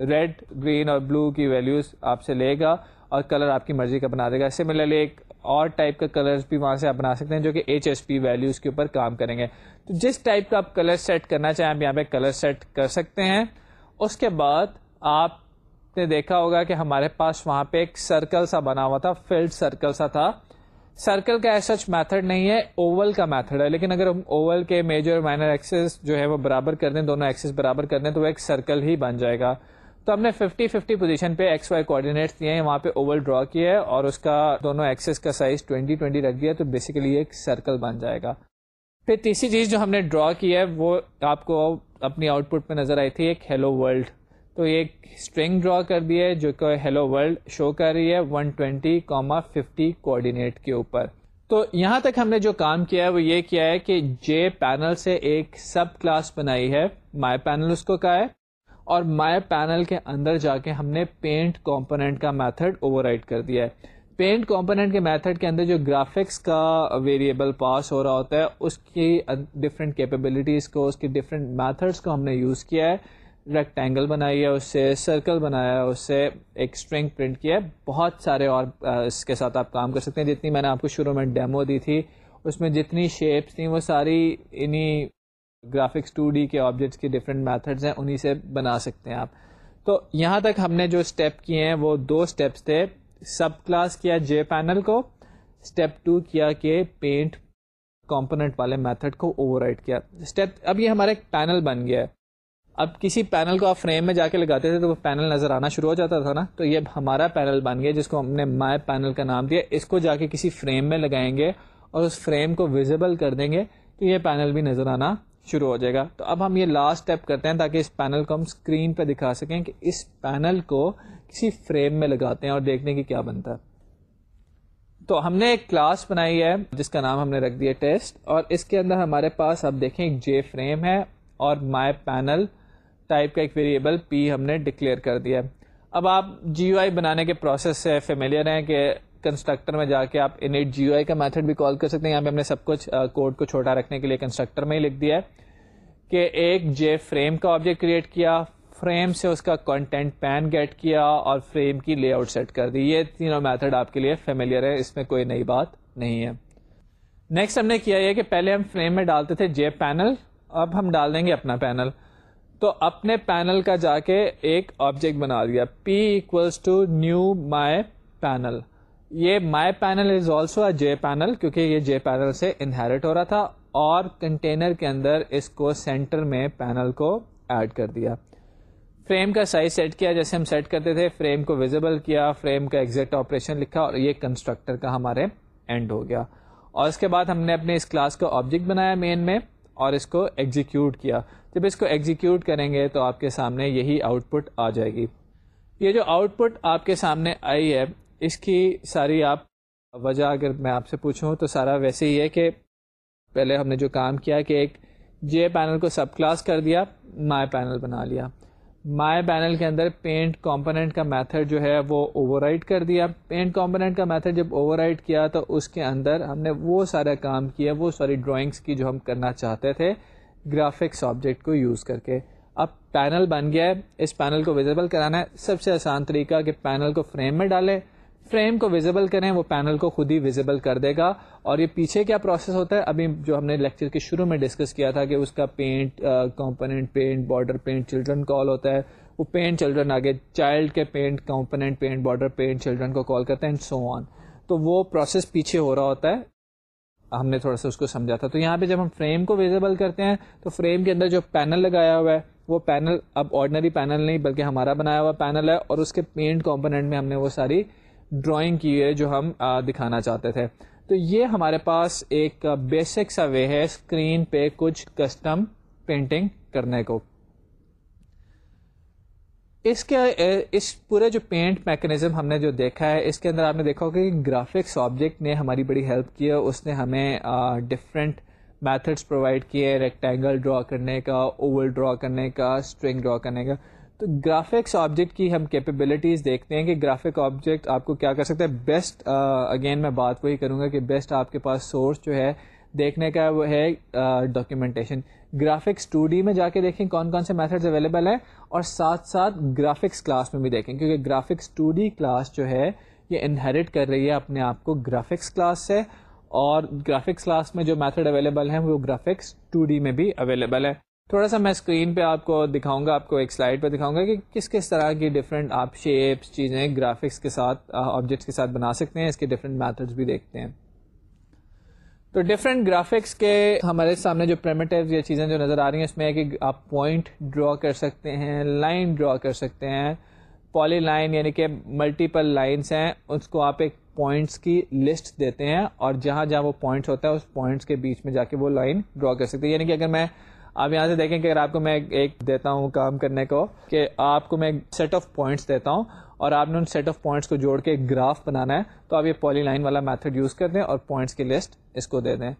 ریڈ گرین اور بلو کی ویلوز آپ سے لے گا اور کلر آپ کی مرضی کا بنا دے گا۔ سملرلی ایک اور ٹائپ کا کلر بھی وہاں سے آپ بنا سکتے ہیں جو کہ ایچ ایس پی ویلوز کے اوپر کام کریں گے۔ تو جس ٹائپ کا آپ کلر سیٹ کرنا چاہیں، آپ یہاں پہ کلر سیٹ کر سکتے ہیں۔ اس کے بعد آپ نے دیکھا ہوگا کہ ہمارے پاس وہاں پہ ایک سرکل سا بنا ہوا تھا فیلڈ سرکل سا تھا۔ سرکل کا ایسا میتھڈ نہیں ہے اوول کا میتھڈ ہے۔ لیکن اگر ہم اوول کے میجر مائنر ایکسس جو ہے وہ برابر کر دیں، دونوں ایکسس برابر کر دیں، تو وہ ایک سرکل ہی بن جائے گا۔ تو ہم نے 50 50 پوزیشن پہ ایکس وائی کوآڈینیٹس دیے ہیں، وہاں پہ اوول ڈرا کیا ہے اور اس کا دونوں ایکسس کا سائز 20 20 رکھ دیا، تو بیسیکلی ایک سرکل بن جائے گا۔ پھر تیسری چیز جو ہم نے ڈرا کی ہے، وہ آپ کو اپنی آؤٹ پٹ میں نظر آئی تھی، ایک ہیلو ورلڈ تو یہ ایک اسٹرنگ ڈرا کر دی ہے جو کہ ہیلو ورلڈ شو کر رہی ہے 120 ٹوینٹی کوما ففٹی کوآڈینیٹ کے اوپر۔ تو یہاں تک ہم نے جو کام کیا ہے وہ یہ کیا ہے کہ جے پینل سے ایک سب کلاس بنائی ہے۔ مائی پینل اس کو کہا ہے۔ اور مائی پینل کے اندر جا کے ہم نے پینٹ کمپوننٹ کا میتھڈ اوور کر دیا ہے۔ پینٹ کمپوننٹ کے میتھڈ کے اندر جو گرافکس کا ویریبل پاس ہو رہا ہوتا ہے، اس کی ڈفرینٹ کیپیبلٹیز کو، اس کی ڈفرینٹ میتھڈس کو ہم نے یوز کیا ہے۔ ریکٹینگل بنائی ہے، اس سے سرکل بنایا ہے، اس سے ایک اسٹرنگ پرنٹ کیا ہے۔ بہت سارے اور اس کے ساتھ آپ کام کر سکتے ہیں۔ جتنی میں نے آپ کو شروع میں ڈیمو دی تھی، اس میں جتنی شیپس تھیں، وہ ساری انہیں گرافکس ٹو ڈی کے آبجیکٹس کی ڈفرینٹ میتھڈز ہیں انہیں سے بنا سکتے ہیں آپ۔ تو یہاں تک ہم نے جو اسٹیپ کیے ہیں، وہ دو اسٹیپس تھے۔ سب کلاس کیا جے پینل کو اسٹیپ ٹو کیا کہ پینٹ کمپوننٹ والے میتھڈ کو اوور کیا۔ اسٹیپ اب یہ ہمارا ایک پینل بن گیا ہے۔ اب کسی پینل کو آپ فریم میں جا کے لگاتے تھے تو وہ پینل نظر آنا شروع ہو جاتا تھا نا، تو یہ ہمارا پینل بن گیا جس کو ہم نے مائی پینل کا نام دیا۔ اس کو جا کے کسی فریم میں لگائیں گے اور اس فریم کو ویزیبل کر دیں گے تو یہ پینل بھی نظر آنا شروع ہو جائے گا۔ تو اب ہم یہ لاسٹ اسٹیپ کرتے ہیں تاکہ اس پینل کو ہم اسکرین پہ دکھا سکیں کہ اس پینل کو کسی فریم میں لگاتے ہیں اور دیکھنے کی کیا بنتا ہے۔ تو ہم نے ایک کلاس بنائی ہے جس کا نام ہم نے رکھ دیا ٹیسٹ اور اس کے اندر ہمارے پاس اب دیکھیں ایک جے فریم ہے اور مائی پینل ٹائپ کا ایک ویریبل پی ہم نے ڈکلیئر کر دیا اب آپ جی یو آئی بنانے کے پروسیس سے فیملیئر ہیں کہ کنسٹرکٹر میں جا کے آپ انٹ جی یو آئی کا میتھڈ بھی کال کر سکتے ہیں۔ یہاں پہ ہم نے سب کچھ کوڈ کو چھوٹا رکھنے کے لیے کنسٹرکٹر میں ہی لکھ دیا ہے کہ ایک جے فریم کا آبجیکٹ کریٹ کیا فریم سے اس کا کانٹینٹ پین گیٹ کیا اور فریم کی لے آؤٹ سیٹ کر دی۔ یہ تینوں میتھڈ آپ کے لیے فیملیئر ہے اس میں کوئی نئی بات نہیں ہے۔ نیکسٹ ہم نے کیا یہ کہ پہلے ہم فریم میں ڈالتے تھے جے پینل اب ہم ڈال دیں گے اپنا پینل تو اپنے پینل کا جا کے ایک آبجیکٹ بنا دیا۔ P equals to new my panel یہ my panel is also a J panel کیونکہ یہ جے پینل سے انہیریٹ ہو رہا تھا اور کنٹینر کے اندر اس کو سینٹر میں پینل کو ایڈ کر دیا۔ فریم کا سائز سیٹ کیا، جیسے ہم سیٹ کرتے تھے فریم کو ویزیبل کیا فریم کا ایگزیکٹ آپریشن لکھا اور یہ کنسٹرکٹر کا ہمارے اینڈ ہو گیا۔ اور اس کے بعد ہم نے اپنے اس کلاس کا آبجیکٹ بنایا مین میں اور اس کو ایگزیکیوٹ کیا۔ جب اس کو ایگزیکیوٹ کریں گے تو آپ کے سامنے یہی آؤٹ پٹ آ جائے گی۔ یہ جو آؤٹ پٹ آپ کے سامنے آئی ہے، اس کی ساری آپ وجہ اگر میں آپ سے پوچھوں تو سارا ویسے ہی ہے کہ پہلے ہم نے جو کام کیا کہ ایک جے پینل کو سب کلاس کر دیا مائی پینل بنا لیا۔ مائی پینل کے اندر پینٹ کمپوننٹ کا میتھڈ جو ہے وہ اوور کر دیا۔ پینٹ کمپوننٹ کا میتھڈ جب اوور کیا تو اس کے اندر ہم نے وہ سارا کام کیا، وہ ساری ڈرائنگس کی جو ہم کرنا چاہتے تھے۔ گرافکس آبجیکٹ کو یوز کر کے اب پینل بن گیا ہے۔ اس پینل کو ویزیبل کرانا ہے۔ سب سے آسان طریقہ کہ پینل کو فریم میں ڈالے فریم کو ویزیبل کریں، وہ پینل کو خود ہی ویزیبل کر دے گا۔ اور یہ پیچھے کیا پروسیس ہوتا ہے؟ ابھی جو ہم نے لیکچر کے شروع میں ڈسکس کیا تھا کہ اس کا paint component paint border paint children call ہوتا ہے۔ وہ پینٹ چلڈرن آگے چائلڈ کے paint component paint border paint children کو کال کرتے ہیں سو آن تو وہ پروسیس پیچھے ہو رہا ہوتا ہے۔ ہم نے تھوڑا سا اس کو سمجھا تھا۔ تو یہاں پہ جب ہم فریم کو ویزیبل کرتے ہیں، تو فریم کے اندر جو پینل لگایا ہوا ہے، وہ پینل اب آرڈنری پینل نہیں، بلکہ ہمارا بنایا ہوا پینل ہے۔ اور اس کے پینٹ کمپوننٹ میں ہم نے وہ ساری ڈرائنگ کی ہے جو ہم دکھانا چاہتے تھے۔ تو یہ ہمارے پاس ایک بیسک سا وے ہے اسکرین پہ کچھ کسٹم پینٹنگ کرنے کو۔ اس کے اس پورے جو پینٹ میکنزم ہم نے جو دیکھا ہے، اس کے اندر آپ نے دیکھا ہوگا کہ گرافکس آبجیکٹ نے ہماری بڑی ہیلپ کی ہے۔ اس نے ہمیں ڈفرینٹ میتھڈس پرووائڈ کیے ریکٹینگل ڈرا کرنے کا اوول ڈرا کرنے کا اسٹرنگ ڈرا کرنے کا۔ تو گرافکس آبجیکٹ کی ہم کیپیبلٹیز دیکھتے ہیں کہ گرافک آبجیکٹ آپ کو کیا کر سکتے ہیں بیسٹ اگین میں بات وہی کروں گا کہ بیسٹ آپ کے پاس سورس جو ہے دیکھنے کا وہ ہے ڈاکیومنٹیشن گرافکس ٹو ڈی میں جا کے دیکھیں کون کون سے میتھڈز اویلیبل ہیں اور ساتھ ساتھ گرافکس کلاس میں بھی دیکھیں۔ کیونکہ گرافکس ٹو ڈی کلاس جو ہے، یہ انہیریٹ کر رہی ہے اپنے آپ کو گرافکس کلاس سے اور گرافکس کلاس میں جو میتھڈ اویلیبل ہیں، وہ گرافکس ٹو ڈی میں بھی اویلیبل ہے تھوڑا سا میں اسکرین پہ آپ کو دکھاؤں گا، آپ کو ایک سلائڈ پہ دکھاؤں گا کہ کس کس طرح کی ڈفرینٹ آپ شیپس چیزیں گرافکس کے ساتھ آبجیکٹس کے ساتھ بنا سکتے ہیں، اس کے ڈفرینٹ میتھڈس بھی دیکھتے ہیں۔ تو ڈفرینٹ گرافکس کے ہمارے سامنے جو پریمیٹیو یا چیزیں جو نظر آ رہی ہیں، اس میں ہے کہ آپ پوائنٹ ڈرا کر سکتے ہیں لائن ڈرا کر سکتے ہیں۔ پالی لائن یعنی کہ ملٹیپل لائنس ہیں، اس کو آپ ایک پوائنٹس کی لسٹ دیتے ہیں اور جہاں جہاں وہ پوائنٹس ہوتا ہے، اس پوائنٹس کے بیچ میں جا کے وہ لائن ڈرا کر سکتے ہیں۔ یعنی کہ اگر میں، آپ یہاں سے دیکھیں کہ اگر آپ کو میں ایک دیتا ہوں کام کرنے کو، کہ آپ کو میں ایک سیٹ آف پوائنٹس دیتا ہوں اور آپ نے ان سیٹ آف پوائنٹس کو جوڑ کے ایک گراف بنانا ہے، تو آپ یہ پالی لائن والا میتھڈ یوز کر دیں اور پوائنٹس کی لسٹ اس کو دے دیں۔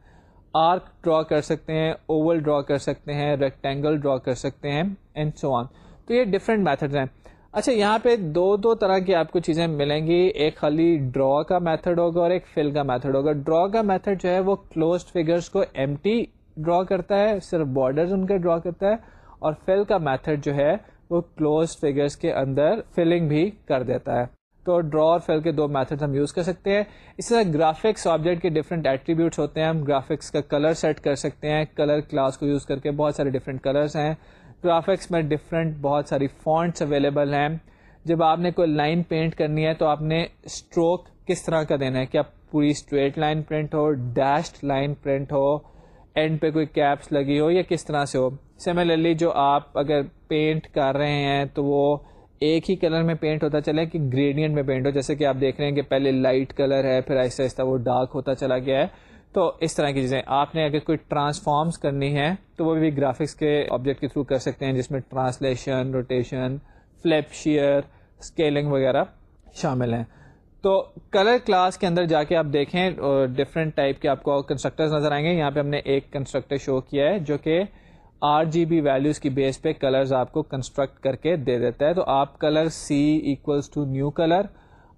آرک ڈرا کر سکتے ہیں، اوول ڈرا کر سکتے ہیں، ریکٹینگل ڈرا کر سکتے ہیں اینڈ سو آن تو یہ ڈفرینٹ میتھڈ ہیں۔ اچھا یہاں پہ دو دو طرح کی آپ کو چیزیں ملیں گی۔ ایک خالی ڈرا کا میتھڈ ہوگا اور ایک فل کا میتھڈ ہوگا۔ ڈرا کا میتھڈ جو ہے وہ کلوزڈ فگرس کو ایم ٹی ڈرا کرتا ہے، صرف بارڈر ان کا ڈرا کرتا ہے۔ اور فل کا میتھڈ جو ہے وہ کلوز فگرس کے اندر فلنگ بھی کر دیتا ہے۔ تو ڈرا اور فل کے دو میتھڈ ہم یوز کر سکتے ہیں۔ اس طرح گرافکس آبجیکٹ کے ڈفرنٹ ایٹریبیوٹس ہوتے ہیں۔ ہم گرافکس کا کلر سیٹ کر سکتے ہیں۔ کلر کلاس کو یوز کر کے بہت سارے ڈفرینٹ کلرس ہیں۔ گرافکس میں ڈفرینٹ بہت ساری فونٹس اویلیبل ہیں۔ جب آپ نے کوئی لائن پینٹ کرنی ہے تو آپ نے اسٹروک کس طرح کا دینا ہے؟ کیا پوری اسٹریٹ لائن پرنٹ ہو؟ ڈیشڈ لائن پرنٹ ہو؟ اینڈ پہ کوئی کیپس لگی ہو یا کس طرح سے ہو؟ سملرلی جو آپ اگر پینٹ کر رہے ہیں تو وہ ایک ہی کلر میں پینٹ ہوتا چلا کہ گریڈینٹ میں پینٹ ہو، جیسے کہ آپ دیکھ رہے ہیں کہ پہلے لائٹ کلر ہے، پھر آہستہ آہستہ وہ ڈارک ہوتا چلا گیا ہے۔ تو اس طرح کی چیزیں۔ آپ نے اگر کوئی ٹرانسفارمس کرنی ہے، تو وہ بھی گرافکس کے آبجیکٹ کے تھرو کر سکتے ہیں، جس میں translation rotation flip shear scaling وغیرہ شامل ہیں۔ تو کلر کلاس کے اندر جا کے آپ دیکھیں ڈفرینٹ ٹائپ کے آپ کو کنسٹرکٹرز نظر آئیں گے۔ یہاں پہ ہم نے ایک کنسٹرکٹر شو کیا ہے، جو کہ آر جی بی ویلوز کی بیس پہ کلرز آپ کو کنسٹرکٹ کر کے دے دیتا ہے۔ تو آپ colour C equals to new colour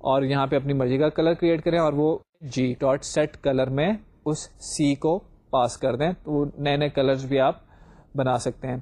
اور یہاں پہ اپنی مرضی کا کلر کریٹ کریں اور وہ جی ڈاٹ سیٹ کلر میں اس سی کو پاس کر دیں۔ تو وہ نئے نئے کلرز بھی آپ بنا سکتے ہیں۔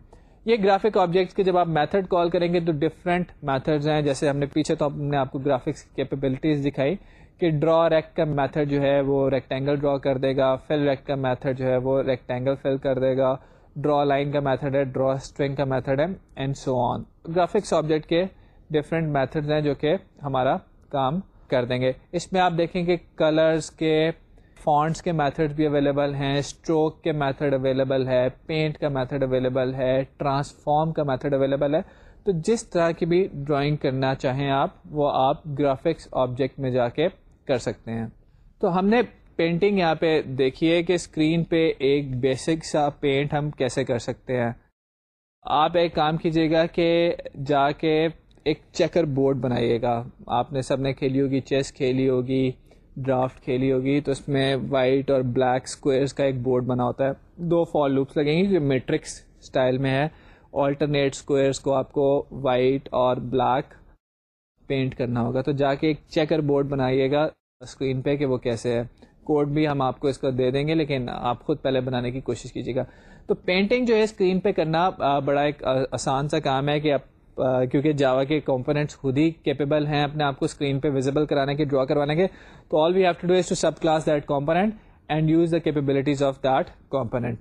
یہ گرافک آبجیکٹس کے جب آپ میتھڈ کال کریں گے تو ڈفرینٹ میتھڈز ہیں۔ جیسے ہم نے پیچھے تو ہم نے آپ کو گرافکس کیپیبلٹیز دکھائی کہ ڈرا ریک کا میتھڈ جو ہے وہ ریکٹینگل ڈرا کر دے گا۔ فل ریک کا میتھڈ جو ہے وہ ریکٹینگل فل کر دے گا۔ ڈرا لائن کا میتھڈ ہے ڈرا اسٹرنگ کا میتھڈ ہے and so on graphics object کے ڈفرینٹ میتھڈز ہیں جو کہ ہمارا کام کر دیں گے اس میں آپ دیکھیں کہ کلرز کے فونٹس کے میتھڈ بھی اویلیبل ہیں اسٹروک کے میتھڈ اویلیبل ہے پینٹ کا میتھڈ اویلیبل ہے ٹرانسفارم کا میتھڈ اویلیبل ہے تو جس طرح کی بھی ڈرائنگ کرنا چاہیں آپ وہ آپ گرافکس آبجیکٹ میں جا کے کر سکتے ہیں تو ہم نے پینٹنگ یہاں پہ دیکھیے کہ اسکرین پہ ایک بیسک سا پینٹ ہم کیسے کر سکتے ہیں۔ آپ ایک کام کیجیے گا کہ جا کے ایک چیکر بورڈ بنائیے گا۔ آپ نے سب نے کھیلی ہوگی چیس کھیلی ہوگی ڈرافٹ کھیلی ہوگی، تو اس میں وائٹ اور بلیک اسکوئرس کا ایک بورڈ بنا ہوتا ہے۔ دو فال لوپس لگیں گی جو میٹرکس اسٹائل میں ہے۔ آلٹرنیٹ اسکوئرس کو آپ کو وائٹ اور بلیک پینٹ کرنا ہوگا۔ تو جا کے ایک چیکر بورڈ بنائیے گا اسکرین پہ کہ وہ کیسے ہے۔ کوڈ بھی ہم آپ کو اس کو دے دیں گے، لیکن آپ خود پہلے بنانے کی کوشش کیجیے گا۔ تو پینٹنگ جو ہے اسکرین پہ کرنا بڑا ایک آسان سا کام ہے کہ آپ کیونکہ جاوا کے کمپوننٹس خود ہی کیپیبل ہیں اپنے آپ کو اسکرین پہ ویزیبل کرانے کے ڈرا کروانے کے۔ تو all we have to do is to sub class that component and use the capabilities of that component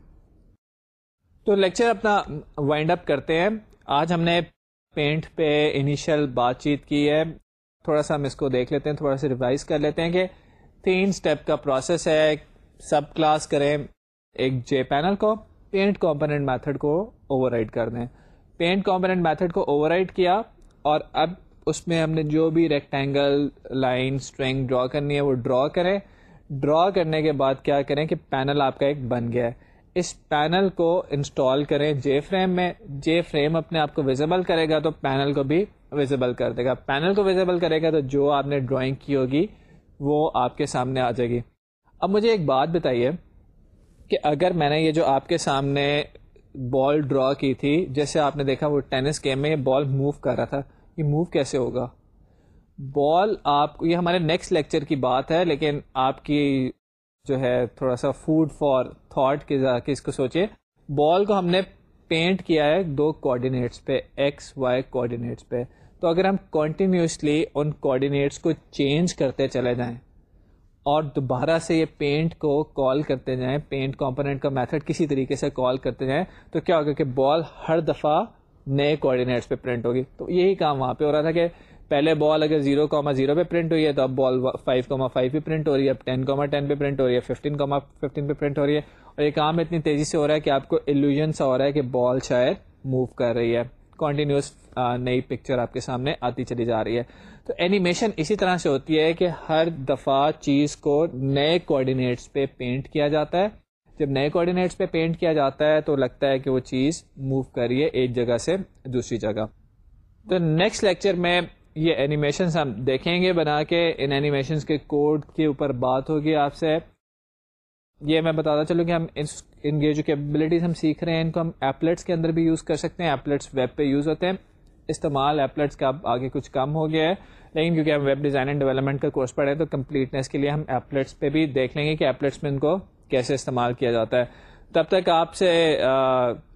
تو لیکچر اپنا وائنڈ اپ کرتے ہیں۔ آج ہم نے پینٹ پہ انیشیل بات چیت کی ہے۔ تھوڑا سا ہم اس کو دیکھ لیتے ہیں، تھوڑا سا ریوائز کر لیتے ہیں کہ تین اسٹیپ کا پروسیس ہے۔ سب کلاس کریں۔ ایک جے پینل کو پینٹ کمپوننٹ میتھڈ کو اوور رائڈ کر دیں۔ پینٹ کمپوننٹ میتھڈ کو اوور کیا اور اب اس میں ہم نے جو بھی ریکٹینگل لائن اسٹرینگ ڈرا کرنی ہے، وہ ڈرا کریں۔ ڈرا کرنے کے بعد کیا کریں کہ پینل آپ کا ایک بن گیا ہے۔ اس پینل کو انسٹال کریں جے فریم میں۔ جے فریم اپنے آپ کو ویزیبل کرے گا تو پینل کو بھی ویزیبل کر دے گا۔ پینل کو ویزیبل کرے گا تو جو آپ نے ڈرائنگ کی ہوگی وہ آپ کے سامنے آ جائے گی۔ اب مجھے ایک بات بتائیے کہ اگر میں نے یہ جو آپ کے سامنے بال ڈرا کی تھی، جیسے آپ نے دیکھا وہ ٹینس گیم میں یہ بال موو کر رہا تھا، یہ موو کیسے ہوگا؟ بال آپ، یہ ہمارے نیکسٹ لیکچر کی بات ہے، لیکن آپ کی جو ہے تھوڑا سا فوڈ فار تھاٹ کے اس کو سوچے بال کو ہم نے پینٹ کیا ہے دو کوآڈینیٹس پہ ایکس وائی کوآڈینیٹس پہ۔ تو اگر ہم کنٹینیوسلی ان کوآڈینیٹس کو چینج کرتے چلے جائیں اور دوبارہ سے یہ پینٹ کو کال کرتے جائیں پینٹ کمپوننٹ کا میتھڈ کسی طریقے سے کال کرتے جائیں، تو کیا ہوگا کہ بال ہر دفعہ نئے کوآڈینیٹس پہ پرنٹ ہوگی۔ تو یہی کام وہاں پہ ہو رہا تھا کہ پہلے بال اگر زیرو کاما زیرو پہ پرنٹ ہوئی ہے تو اب بال فائیو کاما فائیو پہ پرنٹ ہو رہی ہے، اب ٹین کاما ٹین پہ پرنٹ ہو رہی ہے ففٹین کاما ففٹین پہ پرنٹ ہو رہی ہے اور یہ کام اتنی تیزی سے ہو رہا ہے کہ آپ کو الوژن سا ہو رہا ہے کہ بال شاید موو کر رہی ہے۔ کنٹینیوس نئی پکچر آپ کے سامنے آتی چلی جا رہی ہے۔ تو اینیمیشن اسی طرح سے ہوتی ہے کہ ہر دفعہ چیز کو نئے کوآڈینیٹس پہ پینٹ کیا جاتا ہے۔ جب نئے کوآڈینیٹس پہ پینٹ کیا جاتا ہے تو لگتا ہے کہ وہ چیز موو کر رہی ہے ایک جگہ سے دوسری جگہ۔ تو نیکسٹ لیکچر میں یہ اینیمیشنس ہم دیکھیں گے، بنا کے ان اینیمیشنس کے کوڈ کے اوپر بات ہوگی آپ سے۔ یہ میں بتاتا چلوں کہ ہم ان جو کیپبلٹیز ہم سیکھ رہے ہیں، ان کو ہم ایپلیٹس کے اندر بھی یوز کر سکتے ہیں۔ ایپلیٹس ویب پہ یوز ہوتے ہیں۔ استعمال ایپلیٹس کا آگے کچھ کم ہو گیا ہے۔ لیکن کیونکہ ہم ویب ڈیزائن اینڈ ڈیولپمنٹ کا کورس پڑھے تو کمپلیٹنیس کے لیے ہم ایپلیٹس پہ بھی دیکھ لیں گے کہ ایپلیٹس میں ان کو کیسے استعمال کیا جاتا ہے۔ تب تک آپ سے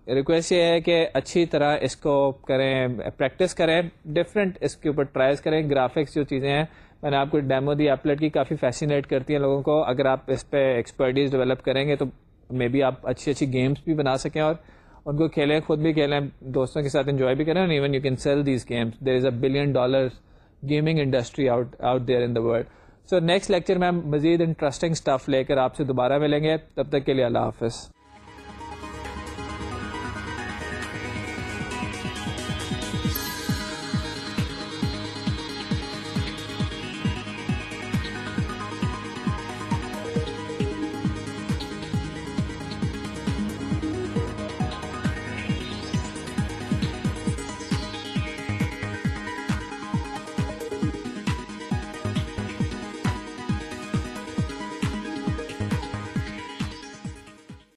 ریکویسٹ یہ ہے کہ اچھی طرح اس کو کریں پریکٹس کریں ڈفرینٹ اس کے اوپر ٹرائز کریں گرافکس جو چیزیں ہیں میں نے آپ کو ڈیمو دی ایپلیٹ کی کافی فیسینیٹ کرتی ہیں لوگوں کو۔ اگر آپ اس پہ ایکسپرٹیز ڈیولپ کریں گے تو مے بی آپ اچھی اچھی گیمس بھی بنا سکیں اور ان کو کھیلیں، خود بھی کھیلیں، دوستوں کے ساتھ انجوائے بھی کریں even you can sell these games there is a billion dollar gaming industry out out there in the world so next lecture میں ہم مزید انٹرسٹنگ اسٹف لے کر آپ سے دوبارہ ملیں گے۔ تب تک کے لیے اللہ حافظ۔